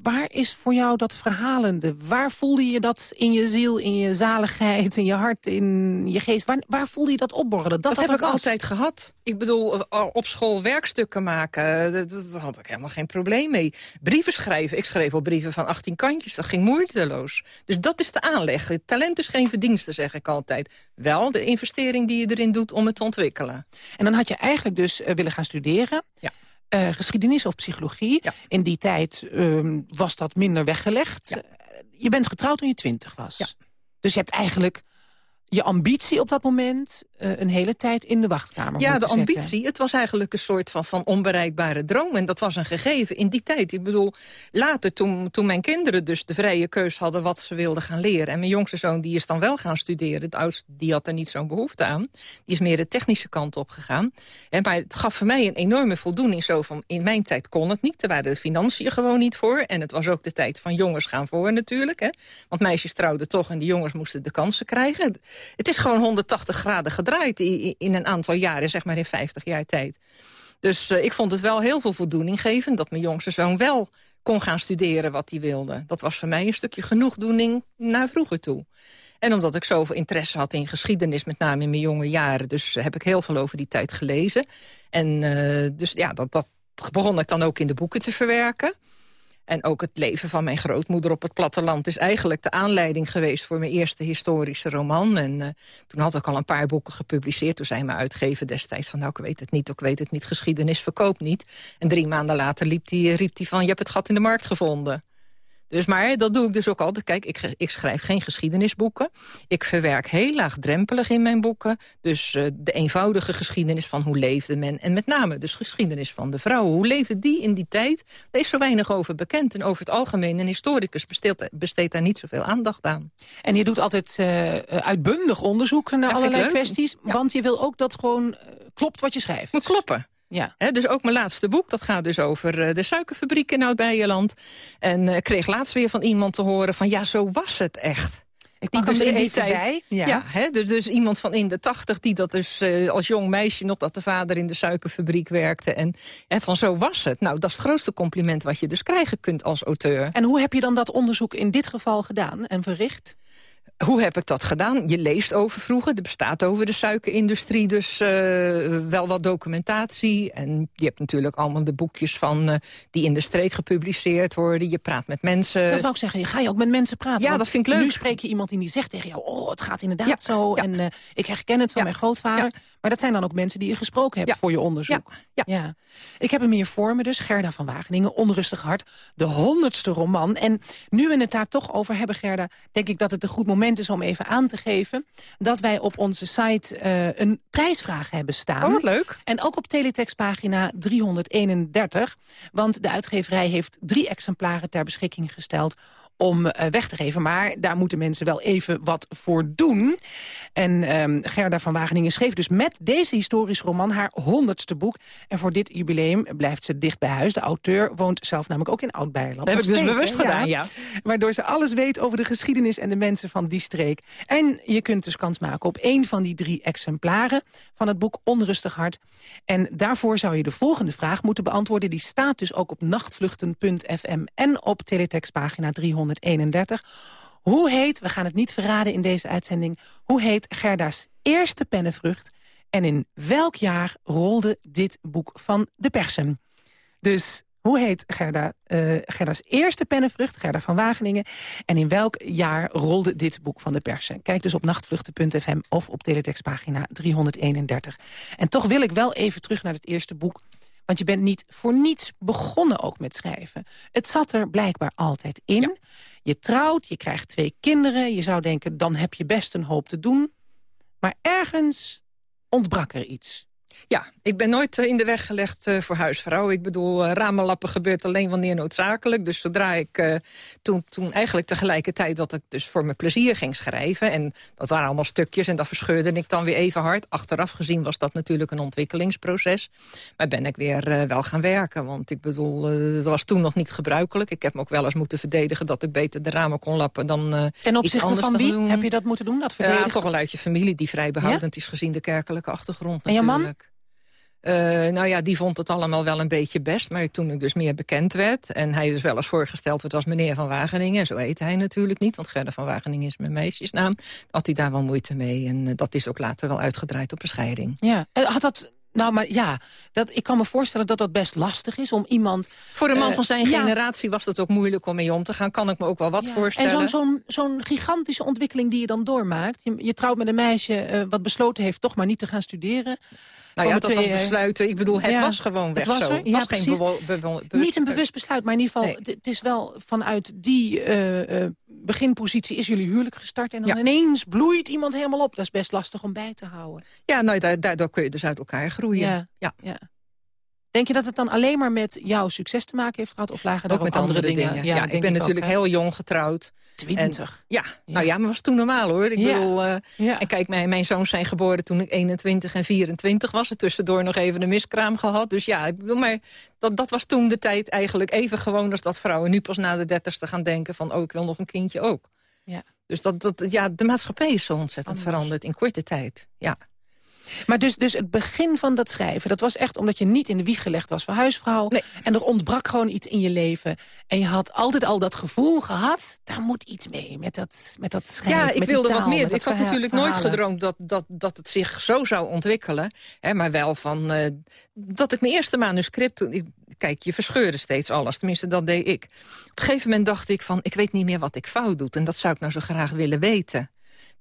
waar is voor jou dat verhalende? Waar voelde je dat in je ziel, in je zaligheid, in je hart, in je geest? Waar, waar voelde je dat opborrelen? Dat, dat, heb ik was? altijd gehad. Ik bedoel, op school werkstukken maken, daar had ik helemaal geen probleem mee. Brieven schrijven, ik schreef al brieven van 18 kantjes, dat ging moeiteloos. Dus dat is de aanleg. Talent is geen verdienste, zeg ik altijd. Wel de investering die je erin doet om het te ontwikkelen. En dan had je eigenlijk dus uh, willen gaan studeren. Ja. Uh, geschiedenis of psychologie. Ja. In die tijd um, was dat minder weggelegd. Ja. Je bent getrouwd toen je twintig was. Ja. Dus je hebt eigenlijk je ambitie op dat moment uh, een hele tijd in de wachtkamer Ja, de zetten. ambitie. Het was eigenlijk een soort van, van onbereikbare droom. En dat was een gegeven in die tijd. Ik bedoel, later toen, toen mijn kinderen dus de vrije keus hadden... wat ze wilden gaan leren. En mijn jongste zoon die is dan wel gaan studeren. De oudste die had er niet zo'n behoefte aan. Die is meer de technische kant op gegaan. En maar het gaf voor mij een enorme voldoening. Zo van, in mijn tijd kon het niet. Er waren de financiën gewoon niet voor. En het was ook de tijd van jongens gaan voor natuurlijk. Hè. Want meisjes trouwden toch en die jongens moesten de kansen krijgen. Het is gewoon 180 graden gedraaid in een aantal jaren, zeg maar in 50 jaar tijd. Dus uh, ik vond het wel heel veel voldoening geven... dat mijn jongste zoon wel kon gaan studeren wat hij wilde. Dat was voor mij een stukje genoegdoening naar vroeger toe. En omdat ik zoveel interesse had in geschiedenis, met name in mijn jonge jaren... dus heb ik heel veel over die tijd gelezen. En uh, dus ja, dat, dat begon ik dan ook in de boeken te verwerken. En ook het leven van mijn grootmoeder op het platteland... is eigenlijk de aanleiding geweest voor mijn eerste historische roman. En uh, toen had ik al een paar boeken gepubliceerd. Toen zei mijn uitgever destijds van... nou, ik weet het niet, ik weet het niet, geschiedenis verkoopt niet. En drie maanden later liep die, riep hij van... je hebt het gat in de markt gevonden. Dus maar dat doe ik dus ook altijd. Kijk, ik, ik schrijf geen geschiedenisboeken. Ik verwerk heel laagdrempelig in mijn boeken. Dus uh, de eenvoudige geschiedenis van hoe leefde men. En met name dus geschiedenis van de vrouwen. Hoe leefde die in die tijd? Daar is zo weinig over bekend. En over het algemeen, een historicus besteedt, besteedt daar niet zoveel aandacht aan. En je doet altijd uh, uitbundig onderzoek naar allerlei kwesties. Ja. Want je wil ook dat gewoon uh, klopt wat je schrijft. Moet kloppen. Ja. He, dus ook mijn laatste boek, dat gaat dus over uh, de suikerfabriek in Oud-Beijerland. En uh, ik kreeg laatst weer van iemand te horen van ja, zo was het echt. Ik pak dus in die tijd- bij. Ja, Ja. hè, dus, dus iemand van in de tachtig die dat dus uh, als jong meisje nog dat de vader in de suikerfabriek werkte. En, en van zo was het. Nou, dat is het grootste compliment wat je dus krijgen kunt als auteur. En hoe heb je dan dat onderzoek in dit geval gedaan en verricht? Hoe heb ik dat gedaan? Je leest over vroeger. Er bestaat over de suikerindustrie dus uh, wel wat documentatie. En je hebt natuurlijk allemaal de boekjes van uh, die in de streek gepubliceerd worden. Je praat met mensen. Dat wou ik zeggen. Ga je ook met mensen praten? Ja, dat vind ik leuk. Nu spreek je iemand die zegt tegen jou... oh, het gaat inderdaad ja, zo. Ja. En uh, ik herken het van mijn grootvader. Maar dat zijn dan ook mensen die je gesproken hebt voor je onderzoek. Ja. Ik heb hem hier voor me dus. Gerda van Wageningen, Onrustig Hart. De honderdste roman. En nu we het daar toch over hebben, Gerda... denk ik dat het een goed moment is om even aan te geven... dat wij op onze site uh, een prijsvraag hebben staan. Oh, wat leuk. En ook op teletextpagina 331. Want de uitgeverij heeft drie exemplaren ter beschikking gesteld om uh, weg te geven. Maar daar moeten mensen wel even wat voor doen. En um, Gerda van Wageningen schreef dus met deze historische roman haar honderdste boek. En voor dit jubileum blijft ze dicht bij huis. De auteur woont zelf namelijk ook in Oud-Beijerland. Dat heb ik dus bewust gedaan, ja. Waardoor ze alles weet over de geschiedenis en de mensen van die streek. En je kunt dus kans maken op één van die drie exemplaren van het boek Onrustig Hart. En daarvoor zou je de volgende vraag moeten beantwoorden. Die staat dus ook op nachtvluchten.fm en op teletextpagina 300. 131. Hoe heet, we gaan het niet verraden in deze uitzending... hoe heet Gerda's eerste pennenvrucht... en in welk jaar rolde dit boek van de persen? Dus hoe heet Gerda, uh, Gerda's eerste pennenvrucht, Gerda van Wageningen... en in welk jaar rolde dit boek van de persen? Kijk dus op nachtvluchten.fm of op teletextpagina 331. En toch wil ik wel even terug naar het eerste boek want je bent niet voor niets begonnen ook met schrijven. Het zat er blijkbaar altijd in. Je trouwt, je krijgt twee kinderen. Je zou denken, dan heb je best een hoop te doen. Maar ergens ontbrak er iets. Ja, ik ben nooit eh, in de weg gelegd uh, voor huisvrouw. Ik bedoel, uh, ramenlappen gebeurt alleen wanneer noodzakelijk. Dus zodra ik toen, toen eigenlijk tegelijkertijd dat ik dus voor mijn plezier ging schrijven... en dat waren allemaal stukjes en dat verscheurde ik dan weer even hard. Achteraf gezien was dat natuurlijk een ontwikkelingsproces. Maar ben ik weer wel gaan werken. Want ik bedoel, dat was toen nog niet gebruikelijk. Ik heb me ook wel eens moeten verdedigen dat ik beter de ramen kon lappen dan Ten opzichte van wie heb je dat moeten doen, dat verdedigen? Ja, toch wel uit je familie die vrij behoudend ja? is gezien de kerkelijke achtergrond En je man? Uh, nou ja, die vond het allemaal wel een beetje best. Maar toen ik dus meer bekend werd... en hij dus wel eens voorgesteld werd als meneer van Wageningen... en zo heet hij natuurlijk niet, want Gerda van Wageningen is mijn meisjesnaam... had hij daar wel moeite mee. En uh, dat is ook later wel uitgedraaid op een scheiding. Ja, had dat... Nou, maar ja, dat, ik kan me voorstellen dat dat best lastig is om iemand... Voor een man uh, van zijn ja. generatie was het ook moeilijk om mee om te gaan. Kan ik me ook wel wat ja. voorstellen. En zo'n gigantische ontwikkeling die je dan doormaakt. Je, je trouwt met een meisje wat besloten heeft toch maar niet te gaan studeren... Nou ja, dat was besluiten. Ik bedoel, het ja, was gewoon weg het was zo. Er, ja, was geen bewo bewo Niet een bewust besluit, maar in ieder geval... Nee. het is wel vanuit die uh, uh, beginpositie is jullie huwelijk gestart... en dan ja. ineens bloeit iemand helemaal op. Dat is best lastig om bij te houden. Ja, nou, daardoor kun je dus uit elkaar groeien. Ja, ja. Denk je dat het dan alleen maar met jouw succes te maken heeft gehad? Of lagen er ook, met andere, andere dingen? dingen? Ja, ja ik ben ik natuurlijk ook, heel jong getrouwd. Twintig? Ja, ja, nou ja, maar was toen normaal hoor. Ik ja. bedoel, uh, ja. en kijk, mijn, mijn zoons zijn geboren toen ik 21 en 24 was. Er tussendoor nog even een miskraam gehad. Dus ja, ik bedoel, maar dat, dat was toen de tijd eigenlijk even gewoon... als dat vrouwen nu pas na de dertigste gaan denken van... oh, ik wil nog een kindje ook. Ja. Dus dat, dat, ja, de maatschappij is zo ontzettend Anders. veranderd in korte tijd. Ja. Maar dus, dus het begin van dat schrijven, dat was echt omdat je niet in de wieg gelegd was voor huisvrouw. Nee. En er ontbrak gewoon iets in je leven. En je had altijd al dat gevoel gehad, daar moet iets mee met dat, met dat schrijven. Ja, ik wilde taal, wat meer. Ik had natuurlijk nooit gedroomd dat, dat, dat het zich zo zou ontwikkelen. Hè, maar wel van, uh, dat ik mijn eerste manuscript toen... Ik, kijk, je verscheurde steeds alles. Tenminste, dat deed ik. Op een gegeven moment dacht ik van, ik weet niet meer wat ik fout doe. En dat zou ik nou zo graag willen weten.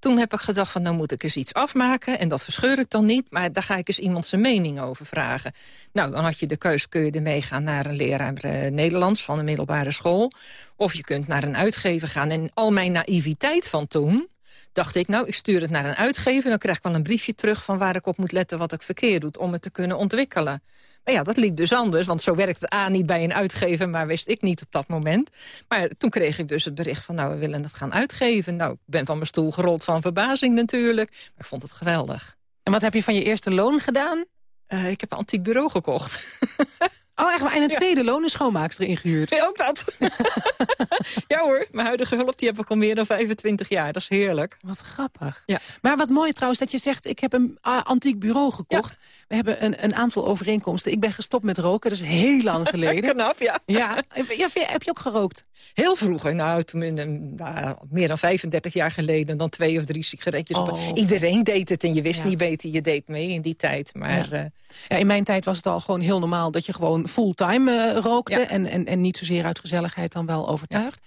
Toen heb ik gedacht van, nou moet ik eens iets afmaken. En dat verscheur ik dan niet, maar daar ga ik eens iemand zijn mening over vragen. Nou, dan had je de keuze, kun je ermee gaan naar een leraar uh, Nederlands van een middelbare school. Of je kunt naar een uitgever gaan. En al mijn naïviteit van toen, dacht ik, nou, ik stuur het naar een uitgever. Dan krijg ik wel een briefje terug van waar ik op moet letten wat ik verkeerd doe. Om het te kunnen ontwikkelen. Maar ja, dat liep dus anders, want zo werkt het A niet bij een uitgever... maar wist ik niet op dat moment. Maar toen kreeg ik dus het bericht van, nou, we willen het gaan uitgeven. Nou, ik ben van mijn stoel gerold van verbazing natuurlijk. Maar ik vond het geweldig. En wat heb je van je eerste loon gedaan? Uh, ik heb een antiek bureau gekocht. Oh, echt waar? En een tweede loon, een schoonmaakster ingehuurd. Ja, ook dat. ja hoor, mijn huidige hulp die heb ik al meer dan 25 jaar. Dat is heerlijk. Wat grappig. Ja. Maar wat mooi trouwens dat je zegt, ik heb een ah, antiek bureau gekocht. We hebben een, een aantal overeenkomsten. Ik ben gestopt met roken, dat is heel lang geleden. Knap, ja. ja. ja. Heb je ook gerookt? Heel vroeger, nou, toen, nou, meer dan 35 jaar geleden... dan twee of drie sigaretjes. Oh. Iedereen deed het en je wist Ja. niet beter. Je deed mee in die tijd. Maar Ja. eh, Ja, in mijn tijd was het al gewoon heel normaal dat je gewoon fulltime eh, rookte. Ja. En, en, en niet zozeer uit gezelligheid dan wel overtuigd.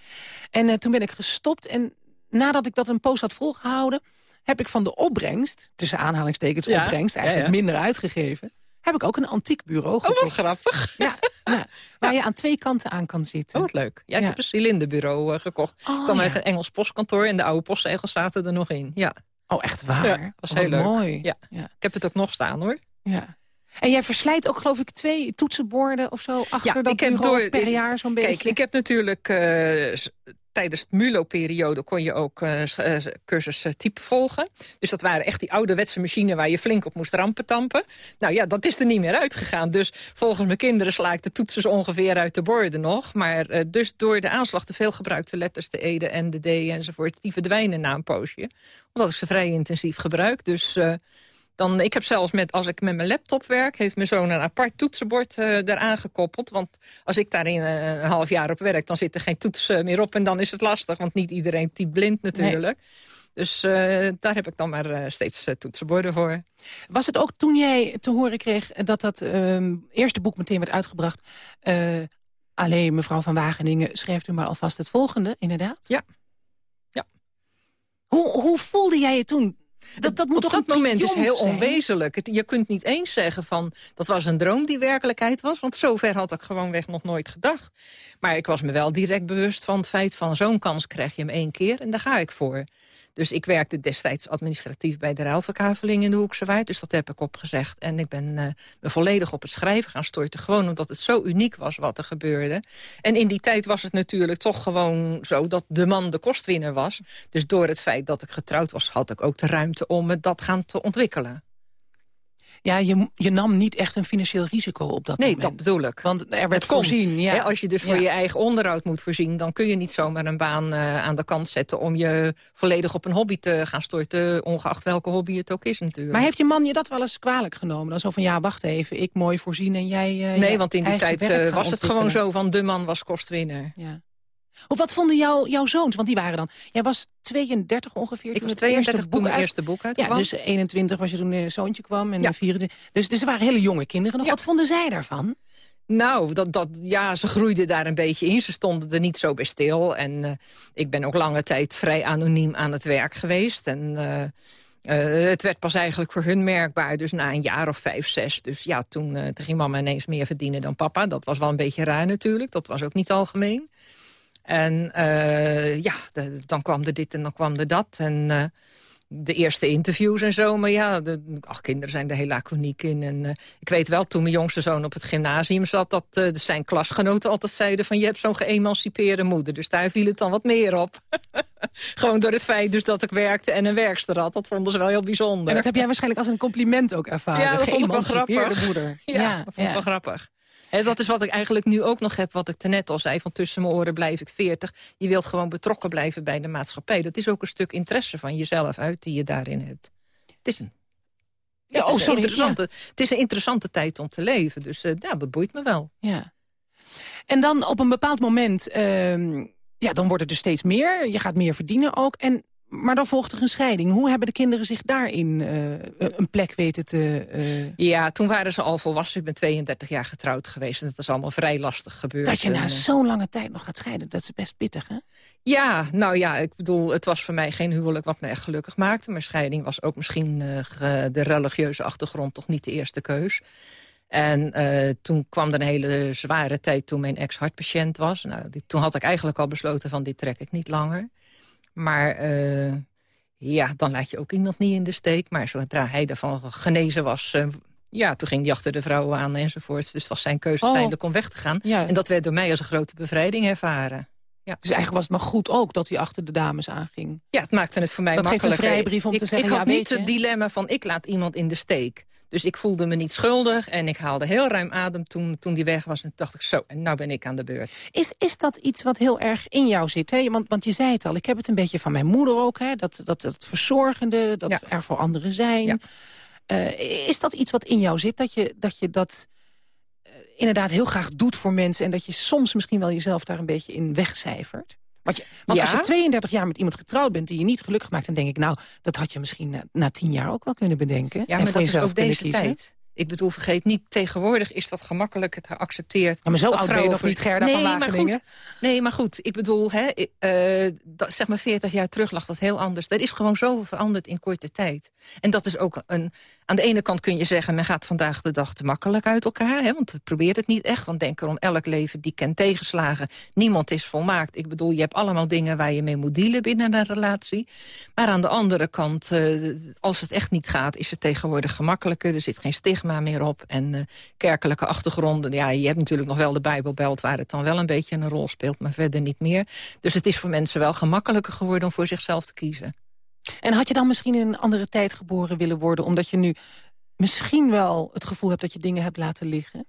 En eh, toen ben ik gestopt. En nadat ik dat een poos had volgehouden... heb ik van de opbrengst, tussen aanhalingstekens opbrengst... Eigenlijk minder uitgegeven... heb ik ook een antiek bureau oh, wat gekocht. grappig. Ja, ja, waar je aan twee kanten aan kan zitten. Oh, wat leuk. Ja, ik Ja. heb een cilinderbureau eh, gekocht. Oh, Ik kwam uit een Engels postkantoor en de oude postzegels zaten er nog in. Ja, Oh, echt waar? Was Wat heel leuk. mooi. Ja. Ja. ik heb het ook nog staan hoor. ja. En jij verslijt ook, geloof ik, twee toetsenborden of zo... achter Ja, dat ik heb door- per jaar zo'n beetje? Kijk, ik heb natuurlijk eh, tijdens de MULO-periode kon je ook s- cursus type volgen. Dus dat waren echt die ouderwetse machines waar je flink op moest rampetampen. Nou ja, dat is er niet meer uitgegaan. Dus volgens mijn kinderen sla ik de toetsen ongeveer uit de borden nog. Maar dus door de aanslag de veelgebruikte letters, de E, de N, de D enzovoort... die verdwijnen na een poosje. Omdat ik ze vrij intensief gebruik. Dus... dan, ik heb zelfs met, als ik met mijn laptop werk... heeft mijn zoon een apart toetsenbord eh eraan gekoppeld. Want als ik daarin eh, een half jaar op werk... dan zit er geen toets meer op en dan is het lastig. Want niet iedereen typt blind natuurlijk. Dus eh, daar heb ik dan maar steeds toetsenborden voor. Was het ook toen jij te horen kreeg dat dat ehm, eerste boek meteen werd uitgebracht... alleen mevrouw van Wageningen, schrijft u maar alvast het volgende, inderdaad? Ja. Ja. Hoe, hoe voelde jij je toen? Dat, dat moet Op toch dat moment is heel zijn? onwezenlijk. Het- je kunt niet eens zeggen van dat was een droom die werkelijkheid was. Want zover had ik gewoonweg nog nooit gedacht. Maar ik was me wel direct bewust van het feit van zo'n kans krijg je hem één keer en daar ga ik voor. Dus ik werkte destijds administratief bij de ruilverkaveling in de Hoekse Waard. Dus dat heb ik opgezegd. En ik ben eh, me volledig op het schrijven gaan storten. Gewoon omdat het zo uniek was wat er gebeurde. En in die tijd was het natuurlijk toch gewoon zo dat de man de kostwinner was. Dus door het feit dat ik getrouwd was, had ik ook de ruimte om me dat gaan te ontwikkelen. Ja, je, je nam niet echt een financieel risico op dat Nee, moment. dat bedoel ik. Want er werd voorzien. Ja. Als je dus voor je eigen onderhoud moet voorzien... dan kun je niet zomaar een baan eh, aan de kant zetten... om je volledig op een hobby te gaan storten... ongeacht welke hobby het ook is natuurlijk. Maar heeft je man je dat wel eens kwalijk genomen? Dan zo van, ja, wacht even, ik mooi voorzien en jij eh, nee, want in die tijd eh, was het gewoon zo van... de man was kostwinner. Ja. Of wat vonden jou, jouw zoons? Want die waren dan... Jij was 32 ongeveer Ik toen was het eerste 32 boek toen mijn uit- eerste boek Ja, uitkwam. dus 21 was je toen een zoontje kwam en Ja. 24. Dus, dus er waren hele jonge kinderen nog. Ja. Wat vonden zij daarvan? Nou, dat, dat, ja, ze groeiden daar een beetje in. Ze stonden er niet zo bij stil. En eh, ik ben ook lange tijd vrij anoniem aan het werk geweest. En eh, eh, het werd pas eigenlijk voor hun merkbaar. Dus na een jaar of vijf, zes. Dus ja, toen, eh, toen ging mama ineens meer verdienen dan papa. Dat was wel een beetje raar natuurlijk. Dat was ook niet algemeen. En eh, ja, de- dan kwam er dit en dan kwam er dat. En eh, de eerste interviews en zo. Maar ja, de, ach, kinderen zijn er heel laconiek in. En eh, ik weet wel, toen mijn jongste zoon op het gymnasium zat... dat zijn klasgenoten altijd zeiden van... je hebt zo'n geëmancipeerde moeder. Dus daar viel het dan wat meer op. Gewoon door het feit dus dat ik werkte en een werkster had. Dat vonden ze wel heel bijzonder. En dat heb jij waarschijnlijk als een compliment ook ervaren. Ja, dat vond ik wel grappig. moeder. Ja, dat vond ik wel grappig. Dat is wat ik eigenlijk nu ook nog heb, wat ik net al zei... van tussen mijn oren blijf ik 40. Je wilt gewoon betrokken blijven bij de maatschappij. Dat is ook een stuk interesse van jezelf uit die je daarin hebt. Het is een, Ja, oh, sorry, interessante, het is een interessante tijd om te leven. Dus eh, ja, dat boeit me wel. Ja. En dan op een bepaald moment, ehm, ja, dan wordt het dus steeds meer. Je gaat meer verdienen ook. En, maar dan volgt er een scheiding. Hoe hebben de kinderen zich daarin eh, een plek weten te... eh, Ja, toen waren ze al volwassen. Ik ben 32 jaar getrouwd geweest. En dat is allemaal vrij lastig gebeurd. dat je na eh, zo'n lange tijd nog gaat scheiden, dat is best pittig, hè? Ja, nou ja, ik bedoel, het was voor mij geen huwelijk wat me echt gelukkig maakte. Maar scheiding was ook misschien de religieuze achtergrond toch niet de eerste keus. En toen kwam er een hele zware tijd toen mijn ex hartpatiënt was. Nou, die- toen had ik eigenlijk al besloten van dit trek ik niet langer. Maar eh, ja, dan laat je ook iemand niet in de steek. Maar zodra hij ervan genezen was... eh, ja, toen ging hij achter de vrouwen aan enzovoorts. Dus het was zijn keuze Oh. uiteindelijk om weg te gaan. Ja. En dat werd door mij als een grote bevrijding ervaren. Ja. Dus eigenlijk was het maar goed ook dat hij achter de dames aanging. Ja, het maakte het voor mij Dat geeft een makkelijker. vrijbrief om ik, te zeggen, Ik had ja, niet het dilemma van ik laat iemand in de steek. Dus ik voelde me niet schuldig en ik haalde heel ruim adem toen, toen die weg was. En toen dacht ik zo, en nou ben ik aan de beurt. Is, is dat iets wat heel erg in jou zit? Hè? Want, want je zei het al, ik heb het een beetje van mijn moeder ook. Hè? Dat, dat, dat verzorgende, dat Ja. er voor anderen zijn. Ja. Eh, is dat iets wat in jou zit? Dat je dat, je dat eh, inderdaad heel graag doet voor mensen... en dat je soms misschien wel jezelf daar een beetje in wegcijfert? Want, je, want Ja. als je 32 jaar met iemand getrouwd bent die je niet gelukkig maakt... dan denk ik, nou, dat had je misschien na, na 10 jaar ook wel kunnen bedenken. Ja, en maar voor dat is ook deze kiezen. tijd. Ik bedoel, vergeet niet, tegenwoordig is dat gemakkelijker geaccepteerd. Ja, maar zo oud ben je vrouwen nog niet, Gerda nee, van maar goed, Nee, maar goed, ik bedoel, hè, eh, dat, zeg maar 40 jaar terug lag dat heel anders. Er is gewoon zoveel veranderd in korte tijd. En dat is ook een... Aan de ene kant kun je zeggen, men gaat vandaag de dag te makkelijk uit elkaar. Hè, want we proberen het niet echt. Want denk erom, elk leven die kent tegenslagen. Niemand is volmaakt. Ik bedoel, je hebt allemaal dingen waar je mee moet dealen binnen een relatie. Maar aan de andere kant, eh, als het echt niet gaat... is het tegenwoordig gemakkelijker. Er zit geen stigma meer op. En eh, kerkelijke achtergronden. Ja, je hebt natuurlijk nog wel de Bijbelbelt... waar het dan wel een beetje een rol speelt, maar verder niet meer. Dus het is voor mensen wel gemakkelijker geworden... om voor zichzelf te kiezen. En had je dan misschien in een andere tijd geboren willen worden... omdat je nu misschien wel het gevoel hebt dat je dingen hebt laten liggen?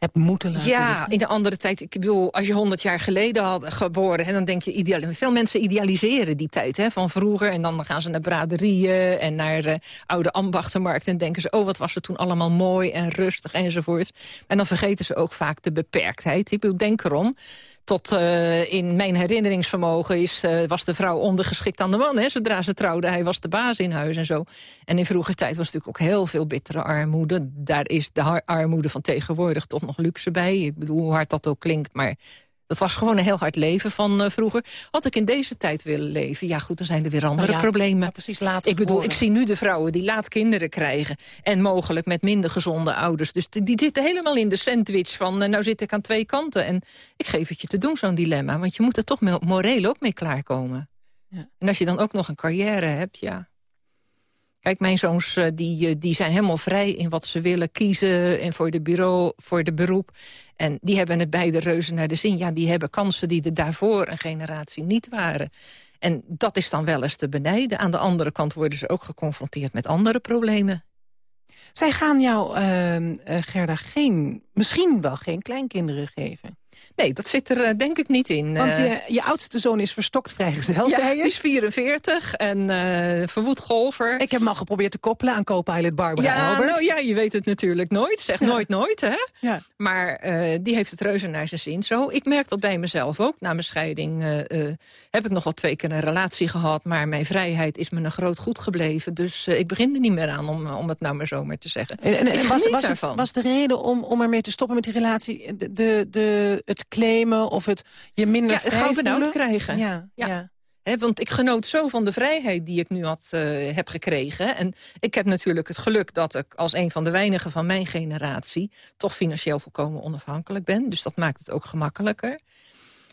Hebt moeten laten Ja, liggen? in de andere tijd. Ik bedoel, als je 100 jaar geleden had geboren... Hè, dan denk je, ideaal, veel mensen idealiseren die tijd hè, van vroeger. En dan gaan ze naar braderieën en naar eh, oude ambachtenmarkten... en denken ze, oh, wat was het toen allemaal mooi en rustig enzovoort. En dan vergeten ze ook vaak de beperktheid. Ik bedoel, denk erom... Tot eh, in mijn herinneringsvermogen is, eh, was de vrouw ondergeschikt aan de man. Hè, zodra ze trouwde, hij was de baas in huis en zo. En in vroege tijd was natuurlijk ook heel veel bittere armoede. Daar is de armoede van tegenwoordig toch nog luxe bij. Ik bedoel, hoe hard dat ook klinkt, maar... Dat was gewoon een heel hard leven van eh, vroeger. Had ik in deze tijd willen leven, ja goed, dan zijn er weer andere Nou ja, problemen. ja, precies, later Ik bedoel, ik zie nu de vrouwen die laat kinderen krijgen... en mogelijk met minder gezonde ouders. Dus die, die zitten helemaal in de sandwich van... eh, nou zit ik aan twee kanten. En ik geef het je te doen, zo'n dilemma. Want je moet er toch moreel ook mee klaarkomen. Ja. En als je dan ook nog een carrière hebt, ja... Kijk, mijn zoons eh, die, eh, die zijn helemaal vrij in wat ze willen kiezen... en voor de, bureau, voor de beroep. En die hebben het beide reuzen naar de zin. Ja, die hebben kansen die er daarvoor een generatie niet waren. En dat is dan wel eens te benijden. Aan de andere kant worden ze ook geconfronteerd met andere problemen. Zij gaan jou, ehm, eh, Gerda, geen, misschien wel geen kleinkinderen geven. Nee, dat zit er eh, denk ik niet in. Want Eh, je, je oudste zoon is verstokt vrijgezel, ja, zei je? is 44 en eh verwoed golfer. Ik heb hem al geprobeerd te koppelen aan co-pilot Barbara ja, Albert. nou ja, je weet het natuurlijk nooit. Zeg Ja. nooit nooit, hè? Ja. Maar die heeft het reuze naar zijn zin zo. Ik merk dat bij mezelf ook. Na mijn scheiding heb ik nog wel twee keer een relatie gehad... maar mijn vrijheid is me een groot goed gebleven. Dus ik begin er niet meer aan, om, om het nou maar zo maar te zeggen. En, en- was, was, het, was de reden om, om ermee te stoppen met die relatie... de, de, het claimen of het je minder Ja, vrij benauwd krijgen. Ja, ja. Ja. Want ik genoot zo van de vrijheid die ik nu had, eh, heb gekregen. En ik heb natuurlijk het geluk dat ik als een van de weinigen van mijn generatie... toch financieel volkomen onafhankelijk ben. Dus dat maakt het ook gemakkelijker.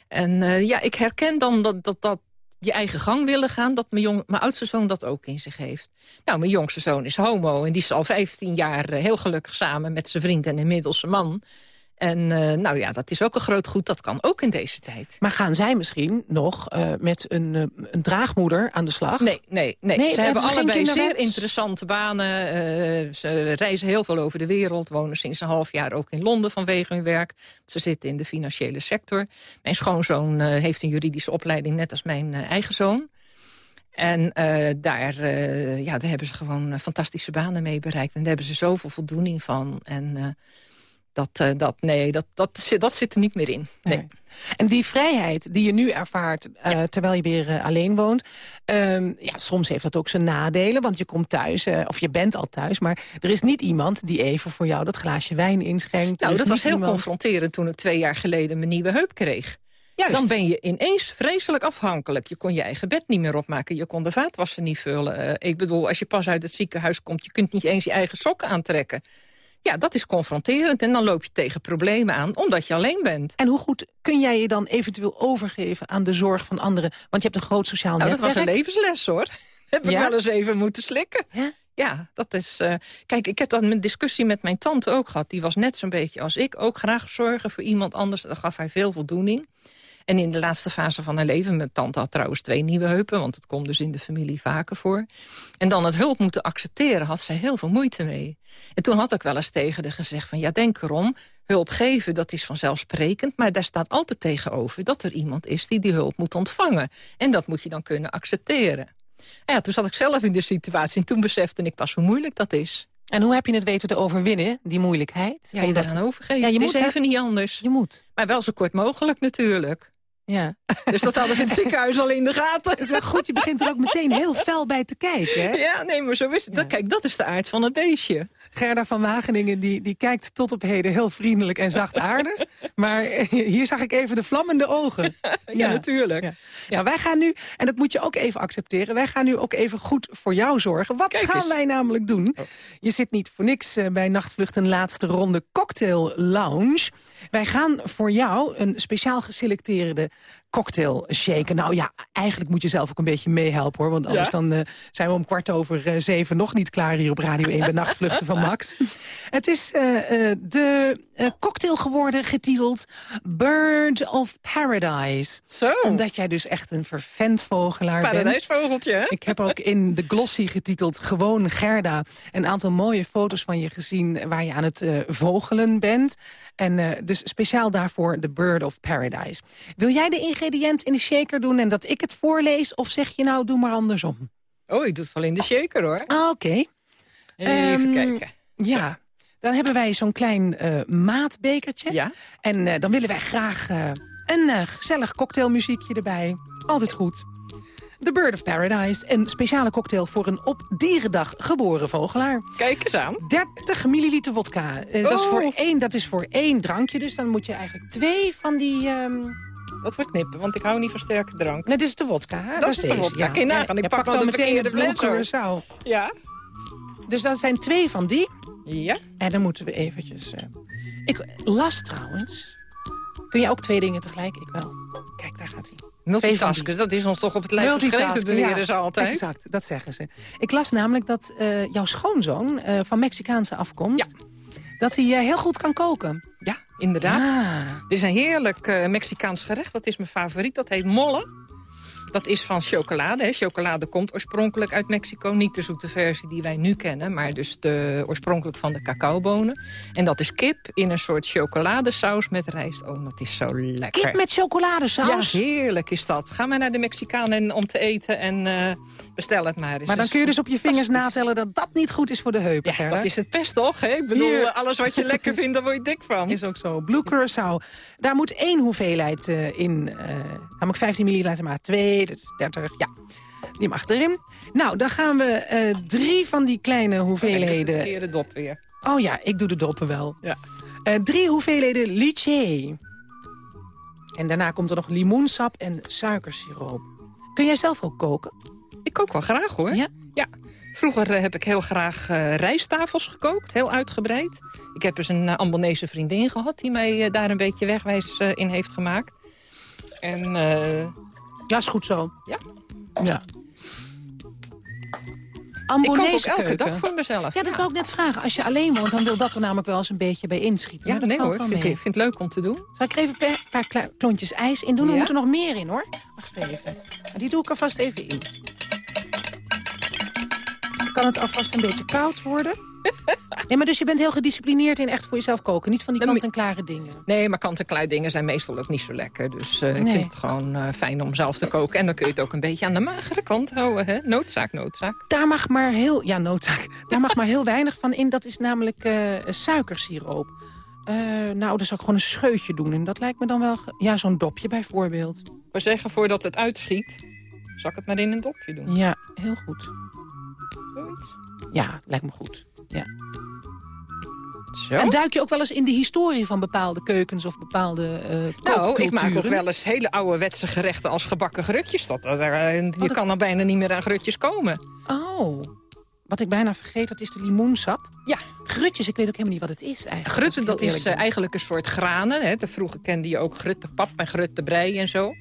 En eh, ja, ik herken dan dat, dat, dat je eigen gang willen gaan... dat mijn, jong, mijn oudste zoon dat ook in zich heeft. Nou, mijn jongste zoon is homo en die is al 15 jaar eh, heel gelukkig samen... met zijn vriend en inmiddels zijn man... En eh, nou ja, dat is ook een groot goed. Dat kan ook in deze tijd. Maar gaan zij misschien nog eh, met een, eh, een draagmoeder aan de slag? Nee, nee, nee. Nee, ze hebben allebei zeer interessante banen. ze reizen heel veel over de wereld. Wonen sinds een half jaar ook in Londen vanwege hun werk. Ze zitten in de financiële sector. Mijn schoonzoon heeft een juridische opleiding, net als mijn eigen zoon. En daar, ja, daar hebben ze gewoon fantastische banen mee bereikt. En daar hebben ze zoveel voldoening van. En dat, eh, dat, nee, dat, dat, zit- dat zit er niet meer in. Nee. Nee. En die vrijheid die je nu ervaart eh, terwijl je weer eh, alleen woont... ehm, ja, soms heeft dat ook zijn nadelen, want je komt thuis, of je bent al thuis... maar er is niet iemand die even voor jou dat glaasje wijn inschenkt. Nou, dat was heel iemand- confronterend toen ik twee jaar geleden mijn nieuwe heup kreeg. Juist. Dan ben je ineens vreselijk afhankelijk. Je kon je eigen bed niet meer opmaken. Je kon de vaatwasser niet vullen. Ik bedoel, als je pas uit het ziekenhuis komt... je kunt niet eens je eigen sokken aantrekken. Ja, dat is confronterend. En dan loop je tegen problemen aan, omdat je alleen bent. En hoe goed kun jij je dan eventueel overgeven aan de zorg van anderen? Want je hebt een groot sociaal Nou, dat was netwerk. een levensles, hoor. heb ik wel eens even moeten slikken. Ja? Ja, dat is... eh, kijk, ik heb dat een discussie met mijn tante ook gehad. Die was net zo'n beetje als ik. Ook graag zorgen voor iemand anders. Dat gaf haar veel voldoening. En in de laatste fase van haar leven... mijn tante had trouwens twee nieuwe heupen... want het komt dus in de familie vaker voor. En dan het hulp moeten accepteren had zij heel veel moeite mee. En toen had ik wel eens tegen haar gezegd van... ja, denk erom, hulp geven, dat is vanzelfsprekend... maar daar staat altijd tegenover dat er iemand is die die hulp moet ontvangen. En dat moet je dan kunnen accepteren. En ja, toen zat ik zelf in de situatie en toen besefte ik pas hoe moeilijk dat is. En hoe heb je het weten te overwinnen, die moeilijkheid? Ja, je Omdat- daaraan overgeven. Ja, je het moet is even niet anders. Je moet. Maar wel zo kort mogelijk natuurlijk. Ja. Dus dat hadden ze in het ziekenhuis al in de gaten. Dat is wel goed, je begint er ook meteen heel fel bij te kijken. Hè? Ja, nee, maar zo is het. Dat, kijk, dat is de aard van het beestje. Gerda van Wageningen die, die kijkt tot op heden heel vriendelijk en zachtaardig. maar hier zag ik even de vlammende ogen. Ja, natuurlijk. Ja. Ja, wij gaan nu, en dat moet je ook even accepteren... wij gaan nu ook even goed voor jou zorgen. Wat Kijk gaan eens. Oh. wij namelijk doen? Je zit niet voor niks eh, bij Nachtvlucht een laatste ronde cocktail lounge. Wij gaan voor jou een speciaal geselecteerde cocktail shaken. Nou ja, eigenlijk moet je zelf ook een beetje meehelpen hoor. Want anders Ja? dan eh, zijn we om kwart over eh, zeven nog niet klaar hier op Radio 1 bij Nachtvluchten van Max. Het is eh, de cocktail geworden getiteld Bird of Paradise. Zo, Omdat jij dus echt een vervent vogelaar bent. paradijsvogeltje. hè? Ik heb ook in de glossy getiteld Gewoon Gerda... een aantal mooie foto's van je gezien waar je aan het vogelen bent. En dus speciaal daarvoor de Bird of Paradise. Wil jij de ingrediënten in de shaker doen en dat ik het voorlees? Of zeg je nou, doe maar andersom? Oh, ik doe het wel in de shaker, hoor. Ah, Oké. Even Ehm, kijken. Ja. Dan hebben wij zo'n klein eh, maatbekertje. Ja? En eh, dan willen wij graag eh, een gezellig cocktailmuziekje erbij. Altijd goed. The Bird of Paradise, een speciale cocktail voor een op dierendag geboren vogelaar. Kijk eens aan. 30 milliliter vodka. Eh, dat, is Oh. voor één, dat is voor één drankje, dus dan moet je eigenlijk twee van die... ehm Dat wordt knippen, want ik hou niet van sterke drank. Net is de vodka, hè? Dat is de. Kun je nagaan, ik pak dan de meteen de verkeerde. Curaçao. Ja? Dus dat zijn twee van die. Ja? En dan moeten we eventjes... eh, Ik las trouwens... Kun je ook twee dingen tegelijk? Ik wel. Kijk, daar gaat hij. Multitasken, dat is ons toch op het lijf geschreven, beweren ja. ze altijd. Exact, dat zeggen ze. Ik las namelijk dat eh, jouw schoonzoon eh, van Mexicaanse afkomst... dat hij heel goed kan koken. Ja, inderdaad. Ah. Dit is een heerlijk eh, Mexicaans gerecht. Dat is mijn favoriet. Dat heet molle. Dat is van chocolade. Hè. Chocolade komt oorspronkelijk uit Mexico. Niet de zoete versie die wij nu kennen, maar dus de, oorspronkelijk van de cacaobonen. En dat is kip in een soort chocoladesaus met rijst. Oh, dat is zo lekker. Kip met chocoladesaus? Ja, heerlijk is dat. Ga maar naar de Mexicaan en, om te eten en eh, bestel het maar eens. Maar dan kun je dus op je vingers natellen dat dat niet goed is voor de heupen, Ja, dat is het best toch? Hè? Ik bedoel, Hier. alles wat je lekker vindt, daar word je dik van. Is ook zo. Blue Curaçao. Daar moet één hoeveelheid eh, in. eh, namelijk 15 milliliter, maar twee, dat is 30. Ja, die mag erin. Nou, dan gaan we eh, drie van die kleine De hoeveelheden... verkeerde dop weer. Oh ja, ik doe de doppen wel. Ja. Drie hoeveelheden lychee. En daarna komt er nog limoensap en suikersiroop. Kun jij zelf ook koken? Ik kook wel graag hoor. Ja? Vroeger eh, heb ik heel graag eh, rijsttafels gekookt, heel uitgebreid. Ik heb dus een uh, Ambonese vriendin gehad die mij eh, daar een beetje wegwijs eh, in heeft gemaakt. En eh, Ja, is goed zo. Ja? Ja. ik kook ook Ambonese elke keuken. dag voor mezelf. Ja, dat wou ik net vragen. Als je alleen woont, dan wil dat er namelijk wel eens een beetje bij inschieten. Ja, dat nee hoor, ik vind, mee. ik vind het leuk om te doen. Zal ik er even een paar klontjes ijs in doen? Er Ja? moet er nog meer in, hoor. Wacht even. Die doe ik er vast even in. Kan het alvast een beetje koud worden. Nee, maar dus je bent heel gedisciplineerd in echt voor jezelf koken. Niet van die kant-en-klare dingen. Nee, maar kant-en-klei dingen zijn meestal ook niet zo lekker. Dus eh, ik Nee. vind het gewoon eh, fijn om zelf te koken. En dan kun je het ook een beetje aan de magere kant houden. Hè? Noodzaak, noodzaak. Daar mag maar heel... Ja, noodzaak. Daar mag maar heel weinig van in. Dat is namelijk eh, suikersiroop. Nou, dan zou ik gewoon een scheutje doen. En dat lijkt me dan wel... Ja, zo'n dopje bijvoorbeeld. Maar zeggen voordat het uitschiet, zal ik het maar in een dopje doen. Ja, heel goed. Zoiets. Ja, lijkt me goed. Ja. Zo. En duik je ook wel eens in de historie van bepaalde keukens of bepaalde eh Nou, ik maak ook wel eens hele ouderwetse gerechten als gebakken grutjes. Dat, eh, je dat- kan er bijna niet meer aan grutjes komen. Oh, wat ik bijna vergeet, dat is de limoensap. Ja, Grutjes, ik weet ook helemaal niet wat het is eigenlijk. grutten, dat is eh, eigenlijk een soort granen. Hè. De vroeger kende je ook gruttenpap en gruttenbrei en zo.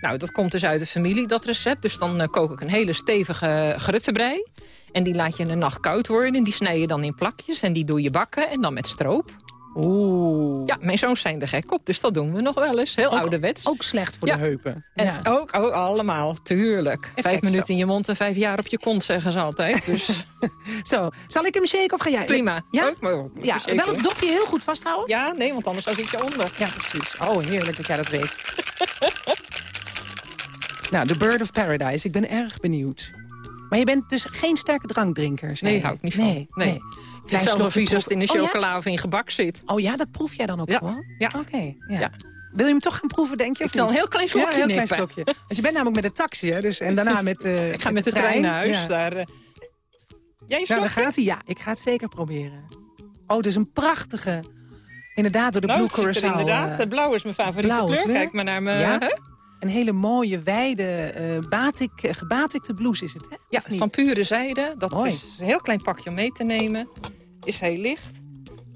Nou, dat komt dus uit de familie, dat recept. Dus dan eh, kook ik een hele stevige gruttenbrei. En die laat je een nacht koud worden. En die snij je dan in plakjes en die doe je bakken. En dan met stroop. Oeh. Ja, mijn zoons zijn er gek op, dus dat doen we nog wel eens. Heel Ook- ouderwets. Ook slecht voor Ja. de heupen. En ja. ook, ook allemaal, tuurlijk. Vijf minuten zo. in je mond en vijf jaar op je kont, zeggen ze altijd. Dus Zo, zal ik hem shaken of ga jij? prima. Ja? Ook, maar ook Ja, wel het dopje heel goed vasthouden? Ja, nee, want anders zit je onder. Ja, precies. Oh, heerlijk dat jij dat weet. nou, The Bird of Paradise. Ik ben erg benieuwd. Maar je bent dus geen sterke drankdrinker, zei Nee, hou ik niet van. Nee, Nee. nee. Is zelfs wel vies als het in de. Oh, ja? chocola of in gebak zit. Oh ja, dat proef jij dan ook Ja. gewoon? Ja. Oké, ja. Ja. Wil je hem toch gaan proeven, denk je? Ik zal een heel klein slokje Ja, een heel klein slokje. Want je bent namelijk met de taxi, hè? Dus, en daarna met, eh Ik ga met de trein naar huis. Daar, eh. Jij een Nou, daar gaat hij. Ja, ik ga het zeker proberen. Oh, het is een prachtige... Inderdaad, door de Nou, Blue Curaçao. inderdaad. eh, blauw is mijn favoriete blauwe kleur. kleur. Kijk maar naar me. Ja. Een hele mooie, wijde, eh batik, eh, gebatikte blouse is het, hè? Ja, van pure zijde. Dat Mooi. is een heel klein pakje om mee te nemen. Is heel licht.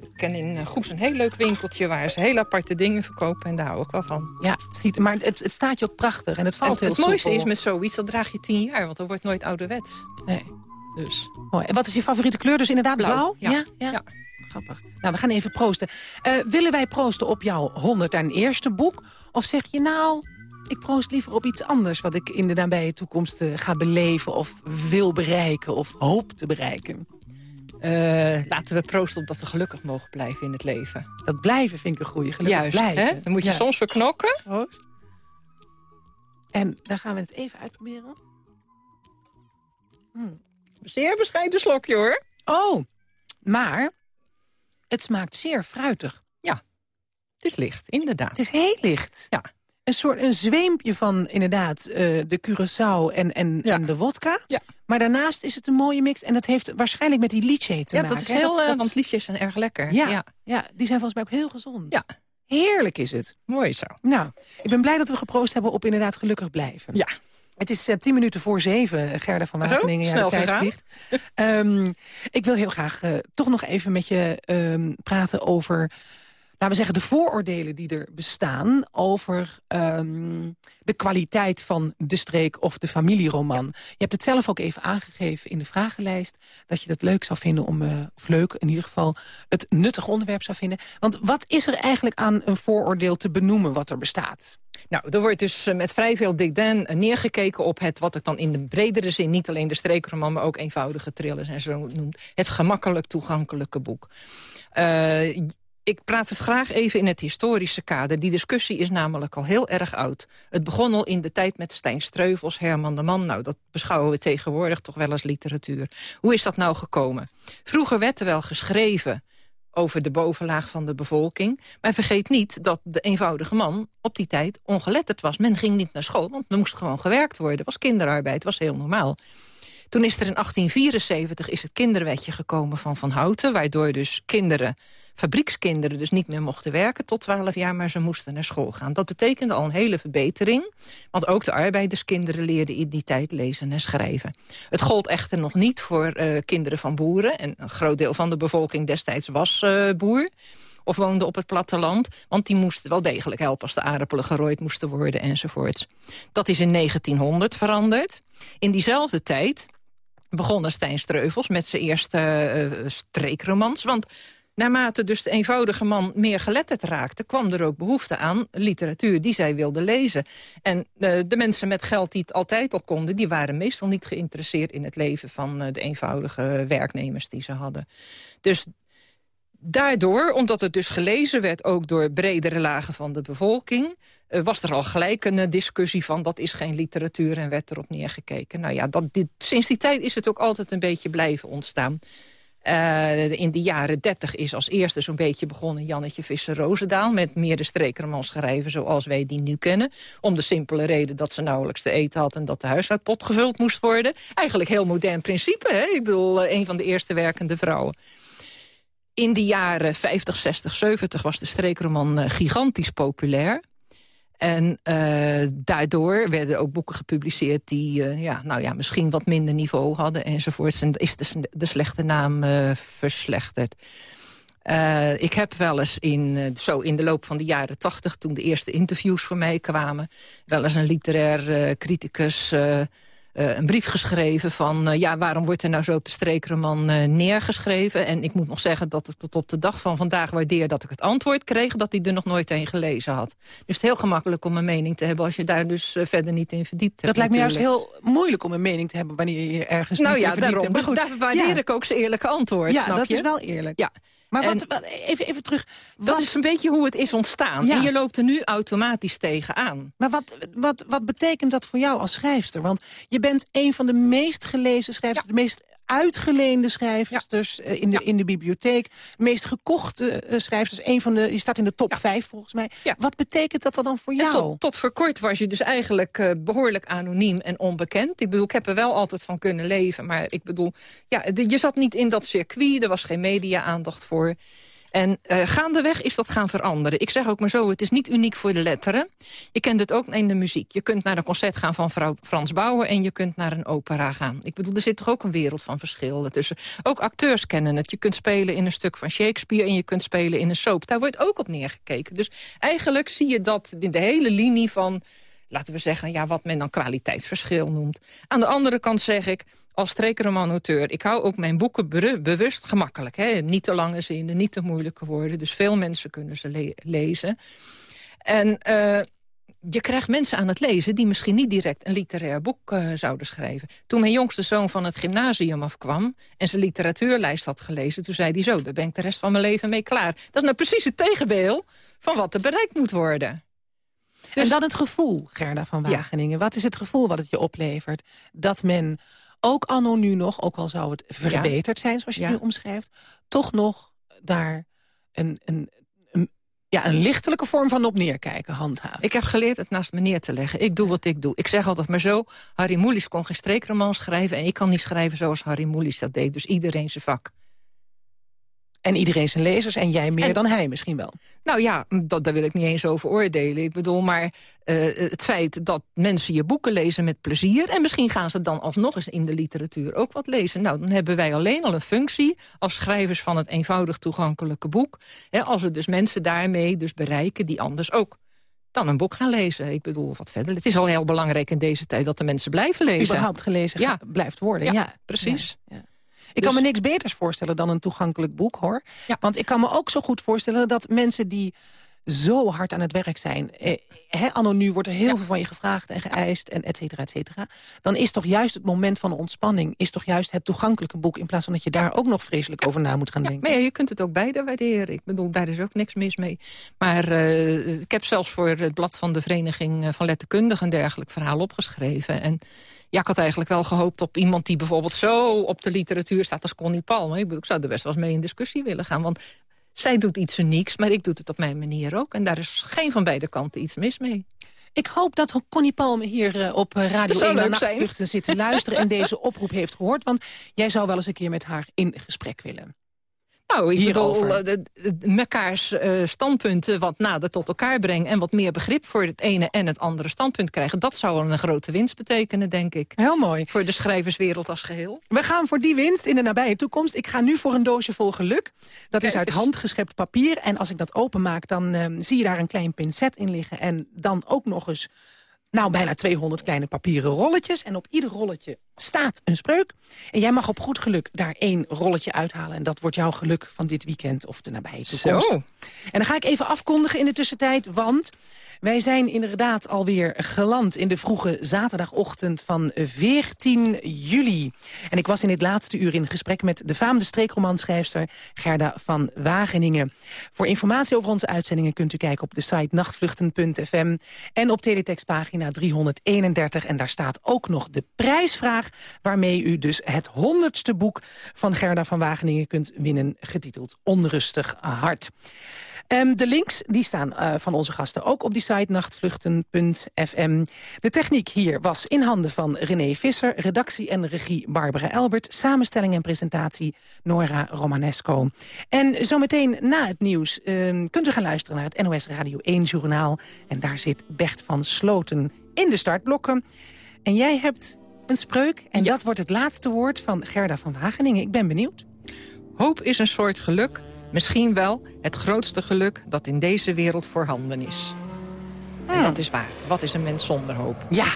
Ik ken in eh, Goes een heel leuk winkeltje... waar ze hele aparte dingen verkopen. En daar hou ik wel van. Ja, het ziet, maar het, het staat je ook prachtig en het valt En heel het mooiste is met zoiets, dat draag je tien jaar. Want dat wordt nooit ouderwets. Nee. Dus. Mooi. En wat is je favoriete kleur? Dus inderdaad blauw? Blauw, ja. ja? Ja. Grappig. Nou, we gaan even proosten. Willen wij proosten op jouw 101ste boek? Of zeg je nou, ik proost liever op iets anders... wat ik in de nabije toekomst eh, ga beleven of wil bereiken of hoop te bereiken? Eh, laten we proosten op dat we gelukkig mogen blijven in het leven. Dat blijven vind ik een goede gelukkig Juist, blijven. hè? Dan moet je Ja. soms verknokken. Proost. En dan gaan we het even uitproberen. Zeer bescheiden slokje, hoor. Oh, maar het smaakt zeer fruitig. Het is licht, inderdaad. Het is heel licht. Ja. Een soort een zweempje van inderdaad eh, de Curaçao en, en, Ja. en de wodka. Ja. Maar daarnaast is het een mooie mix. En dat heeft waarschijnlijk met die lychee te ja, maken. dat is hè? heel... eh, want liedjes zijn erg lekker. ja, ja. ja. die zijn volgens mij ook heel gezond. Ja. Heerlijk is het. Mooi zo. Nou, ik ben blij dat we geproost hebben op inderdaad gelukkig blijven. Ja. Het is eh, tien minuten voor zeven, Gerda van Zo, Wageningen. Ja, snel de tijd vliegt. Ehm, ik wil heel graag eh, toch nog even met je ehm, praten over... laten we zeggen, de vooroordelen die er bestaan... over ehm, de kwaliteit van de streek of de familieroman. Je hebt het zelf ook even aangegeven in de vragenlijst... dat je dat leuk zou vinden om, eh, of leuk in ieder geval... het nuttig onderwerp zou vinden. Want wat is er eigenlijk aan een vooroordeel te benoemen wat er bestaat? Nou, er wordt dus eh, met vrij veel dikden neergekeken op het... wat ik dan in de bredere zin, niet alleen de streekroman... maar ook eenvoudige thrillers en zo noemt. Het gemakkelijk toegankelijke boek. Eh, ik praat het graag even in het historische kader. Die discussie is namelijk al heel erg oud. Het begon al in de tijd met Stijn Streuvels, Herman de Man. Nou, dat beschouwen we tegenwoordig toch wel als literatuur. Hoe is dat nou gekomen? Vroeger werd er wel geschreven over de bovenlaag van de bevolking. Maar vergeet niet dat de eenvoudige man op die tijd ongeletterd was. Men ging niet naar school, want er moest gewoon gewerkt worden. Was kinderarbeid, was heel normaal. Toen is er in 1874 is het kinderwetje gekomen van Van Houten... waardoor dus kinderen, fabriekskinderen dus niet meer mochten werken tot 12 jaar... maar ze moesten naar school gaan. Dat betekende al een hele verbetering. Want ook de arbeiderskinderen leerden in die tijd lezen en schrijven. Het gold echter nog niet voor eh, kinderen van boeren. En een groot deel van de bevolking destijds was eh, boer of woonde op het platteland. Want die moesten wel degelijk helpen als de aardappelen gerooid moesten worden enzovoorts. Dat is in 1900 veranderd. In diezelfde tijd begonnen Stijn Streuvels met zijn eerste eh, streekromans. Want naarmate dus de eenvoudige man meer geletterd raakte... kwam er ook behoefte aan literatuur die zij wilde lezen. En eh, de mensen met geld die het altijd al konden... die waren meestal niet geïnteresseerd in het leven van eh, de eenvoudige werknemers die ze hadden. Dus Daardoor, omdat het dus gelezen werd ook door bredere lagen van de bevolking... eh, was er al gelijk een discussie van dat is geen literatuur en werd erop neergekeken. Nou ja, dat, dit, sinds die tijd is het ook altijd een beetje blijven ontstaan. Eh, in de jaren dertig is als eerste zo'n beetje begonnen Jannetje Visser-Roosendaal... met meer de strekermans schrijven zoals wij die nu kennen. Om de simpele reden dat ze nauwelijks te eten had... en dat de huishoudpot gevuld moest worden. Eigenlijk heel modern principe, hè? Ik bedoel, eh, een van de eerste werkende vrouwen. In de jaren 50, 60, 70 was de streekroman eh, gigantisch populair. En eh, daardoor werden ook boeken gepubliceerd die eh, ja, nou ja, misschien wat minder niveau hadden enzovoorts. En is de, slechte naam eh, verslechterd. Ik heb wel eens in, zo in de loop van de jaren tachtig... toen de eerste interviews voor mij kwamen... wel eens een literair criticus eh, een brief geschreven van... eh, ja, waarom wordt er nou zo op de Strekerman eh, neergeschreven? En ik moet nog zeggen dat ik tot op de dag van vandaag waardeer... dat ik het antwoord kreeg dat hij er nog nooit een gelezen had. Dus het is heel gemakkelijk om een mening te hebben... als je daar dus verder niet in verdiept hebt. Dat lijkt me juist heel moeilijk om een mening te hebben... wanneer je ergens Nou niet in verdiept daarom. hebt. Dus daar waardeer ja. ik ook zijn eerlijke antwoord, Ja, snap dat je? is wel eerlijk. Ja. Maar En- wat, wat- even, even terug. Dat is een beetje hoe het is ontstaan. Ja. En je loopt er nu automatisch tegenaan. Maar wat, wat, wat betekent dat voor jou als schrijfster? Want je bent een van de meest gelezen schrijvers... de meest uitgeleende schrijfsters eh, in, de, in de bibliotheek. De meest gekochte eh, schrijfsters. Een van de, je staat in de top vijf volgens mij. Wat betekent dat dan voor jou? tot, tot voor kort was je dus eigenlijk eh, behoorlijk anoniem en onbekend. Ik bedoel, ik heb er wel altijd van kunnen leven. Maar ik bedoel, ja, de- je zat niet in dat circuit. Er was geen media-aandacht voor. En eh, gaandeweg is dat gaan veranderen. Ik zeg ook maar zo, het is niet uniek voor de letteren. Je kent het ook in de muziek. Je kunt naar een concert gaan van vrouw Frans Bauer... en je kunt naar een opera gaan. Ik bedoel, er zit toch ook een wereld van verschil tussen. Ook acteurs kennen het. Je kunt spelen in een stuk van Shakespeare... en je kunt spelen in een soap. Daar wordt ook op neergekeken. Dus eigenlijk zie je dat in de hele linie van laten we zeggen, ja, wat men dan kwaliteitsverschil noemt. Aan de andere kant zeg ik, als streekroman-auteur... ik hou ook mijn boeken bewust gemakkelijk. Hè? Niet te lange zinnen, niet te moeilijke woorden. Dus veel mensen kunnen ze le- lezen. En eh, je krijgt mensen aan het lezen... die misschien niet direct een literair boek eh, zouden schrijven. Toen mijn jongste zoon van het gymnasium afkwam... en zijn literatuurlijst had gelezen, toen zei hij zo... daar ben ik de rest van mijn leven mee klaar. Dat is nou precies het tegenbeeld van wat er bereikt moet worden. En dan het gevoel, Gerda van Wageningen. Wat is het gevoel wat het je oplevert? Dat men, ook anno nu nog, ook al zou het verbeterd zijn... zoals je nu omschrijft, toch nog daar een, een, een, ja, een lichtelijke vorm van op neerkijken handhaven. Ik heb geleerd het naast me neer te leggen. Ik doe wat ik doe. Ik zeg altijd maar zo, Harry Mulisch kon geen streekroman schrijven... en ik kan niet schrijven zoals Harry Mulisch dat deed. Dus iedereen zijn vak. En iedereen zijn lezers en jij meer En- dan hij misschien wel. Nou ja, dat, daar wil ik niet eens over oordelen. Ik bedoel, maar eh, het feit dat mensen je boeken lezen met plezier... en misschien gaan ze dan alsnog eens in de literatuur ook wat lezen. Nou, dan hebben wij alleen al een functie als schrijvers van het eenvoudig toegankelijke boek. Hè, als we dus mensen daarmee dus bereiken die anders ook dan een boek gaan lezen. Ik bedoel, wat verder. Het is al heel belangrijk in deze tijd dat de mensen blijven lezen. Überhaupt gelezen Ja. blijft worden. Ja, Ja, precies. Ja, Ik kan Dus- me niks beters voorstellen dan een toegankelijk boek, hoor. Want ik kan me ook zo goed voorstellen dat mensen die zo hard aan het werk zijn... Eh, anno nu wordt er heel veel van je gevraagd en geëist... en et cetera, et cetera. Dan is toch juist het moment van ontspanning... is toch juist het toegankelijke boek... in plaats van dat je daar ook nog vreselijk over na moet gaan denken. Maar ja, je kunt het ook beide waarderen. Ik bedoel, daar is ook niks mis mee. Maar eh, ik heb zelfs voor het blad van de Vereniging eh, van Letterkundigen... een dergelijk verhaal opgeschreven. En ja, ik had eigenlijk wel gehoopt op iemand die bijvoorbeeld zo op de literatuur staat als Connie Palme. Ik, bedoel, ik zou er best wel eens mee in discussie willen gaan. Want zij doet iets unieks, maar ik doe het op mijn manier ook. En daar is geen van beide kanten iets mis mee. Ik hoop dat Connie Palme hier eh, op eh, Radio Dat zou 1 naar. Nachtvluchten zit te luisteren... en deze oproep heeft gehoord. Want jij zou wel eens een keer met haar in gesprek willen. Nou, ik Hierover. bedoel, eh, mekaars eh, standpunten wat nader tot elkaar brengen... en wat meer begrip voor het ene en het andere standpunt krijgen... dat zou een grote winst betekenen, denk ik. Heel mooi. Voor de schrijverswereld als geheel. We gaan voor die winst in de nabije toekomst. Ik ga nu voor een doosje vol geluk. Dat is uit handgeschept papier. En als ik dat openmaak, dan eh, zie je daar een klein pincet in liggen. En dan ook nog eens, nou, bijna 200 kleine papieren rolletjes. En op ieder rolletje staat een spreuk. En jij mag op goed geluk daar één rolletje uithalen. En dat wordt jouw geluk van dit weekend of de nabije toekomst. Zo. En dan ga ik even afkondigen in de tussentijd, want wij zijn inderdaad alweer geland in de vroege zaterdagochtend van 14 juli. En ik was in dit laatste uur in gesprek met de faamde streekromanschrijfster Gerda van Wageningen. Voor informatie over onze uitzendingen kunt u kijken op de site nachtvluchten.fm en op teletextpagina 331. En daar staat ook nog de prijsvraag waarmee u dus het honderdste boek van Gerda van Wageningen kunt winnen, getiteld Onrustig Hart. Ehm, de links die staan eh, van onze gasten ook op die site nachtvluchten.fm. De techniek hier was in handen van René Visser, redactie en regie Barbara Elbert, samenstelling en presentatie Nora Romanesco. En zometeen na het nieuws ehm, kunt u gaan luisteren naar het NOS Radio 1 journaal. En daar zit Bert van Sloten in de startblokken. En jij hebt een spreuk en dat wordt het laatste woord van Gerda van Wageningen. Ik ben benieuwd. Hoop is een soort geluk, misschien wel het grootste geluk dat in deze wereld voorhanden is. En dat is waar. Wat is een mens zonder hoop? Ja,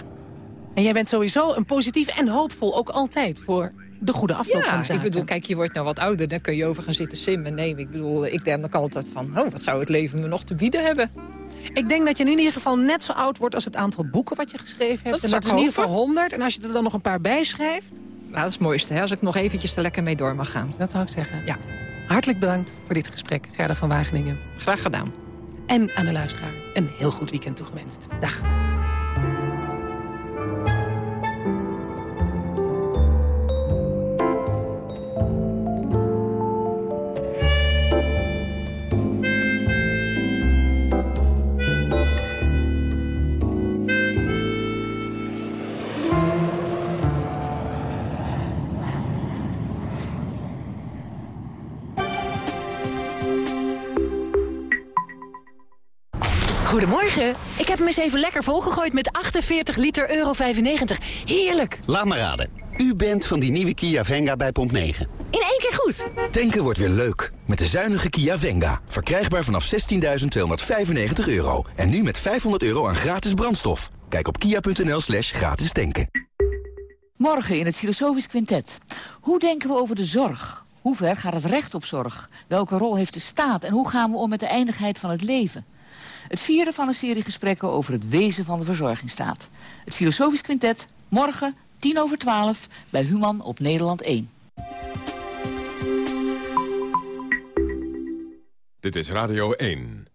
En jij bent sowieso een positief en hoopvol, ook altijd, voor de goede afloop van Ja, zaken. ik bedoel, kijk, je wordt nou wat ouder, dan kun je over gaan zitten simmen. Nee, ik bedoel, ik denk ook altijd van, oh, wat zou het leven me nog te bieden hebben? Ik denk dat je in ieder geval net zo oud wordt als het aantal boeken wat je geschreven hebt. Dat en dat is in ieder geval hopen. 100. En als je er dan nog een paar bij schrijft, Nou, dat is het mooiste, hè, als ik nog eventjes er lekker mee door mag gaan. dat zou ik zeggen. Ja. Hartelijk bedankt voor dit gesprek, Gerda van Wageningen. Graag gedaan. En aan de luisteraar een heel goed weekend toegewenst. Dag. Goedemorgen. Ik heb hem eens even lekker volgegooid met 48 liter euro 95. Heerlijk. Laat maar raden. U bent van die nieuwe Kia Venga bij Pomp 9. In één keer goed. Tanken wordt weer leuk. Met de zuinige Kia Venga. Verkrijgbaar vanaf 16.295 euro. En nu met 500 euro aan gratis brandstof. Kijk op kia.nl slash gratis tanken. Morgen in het Filosofisch Quintet. Hoe denken we over de zorg? Hoe ver gaat het recht op zorg? Welke rol heeft de staat? En hoe gaan we om met de eindigheid van het leven? Het vierde van een serie gesprekken over het wezen van de verzorgingsstaat. Het Filosofisch Quintet, morgen, tien over twaalf, bij Human op Nederland 1. Dit is Radio 1.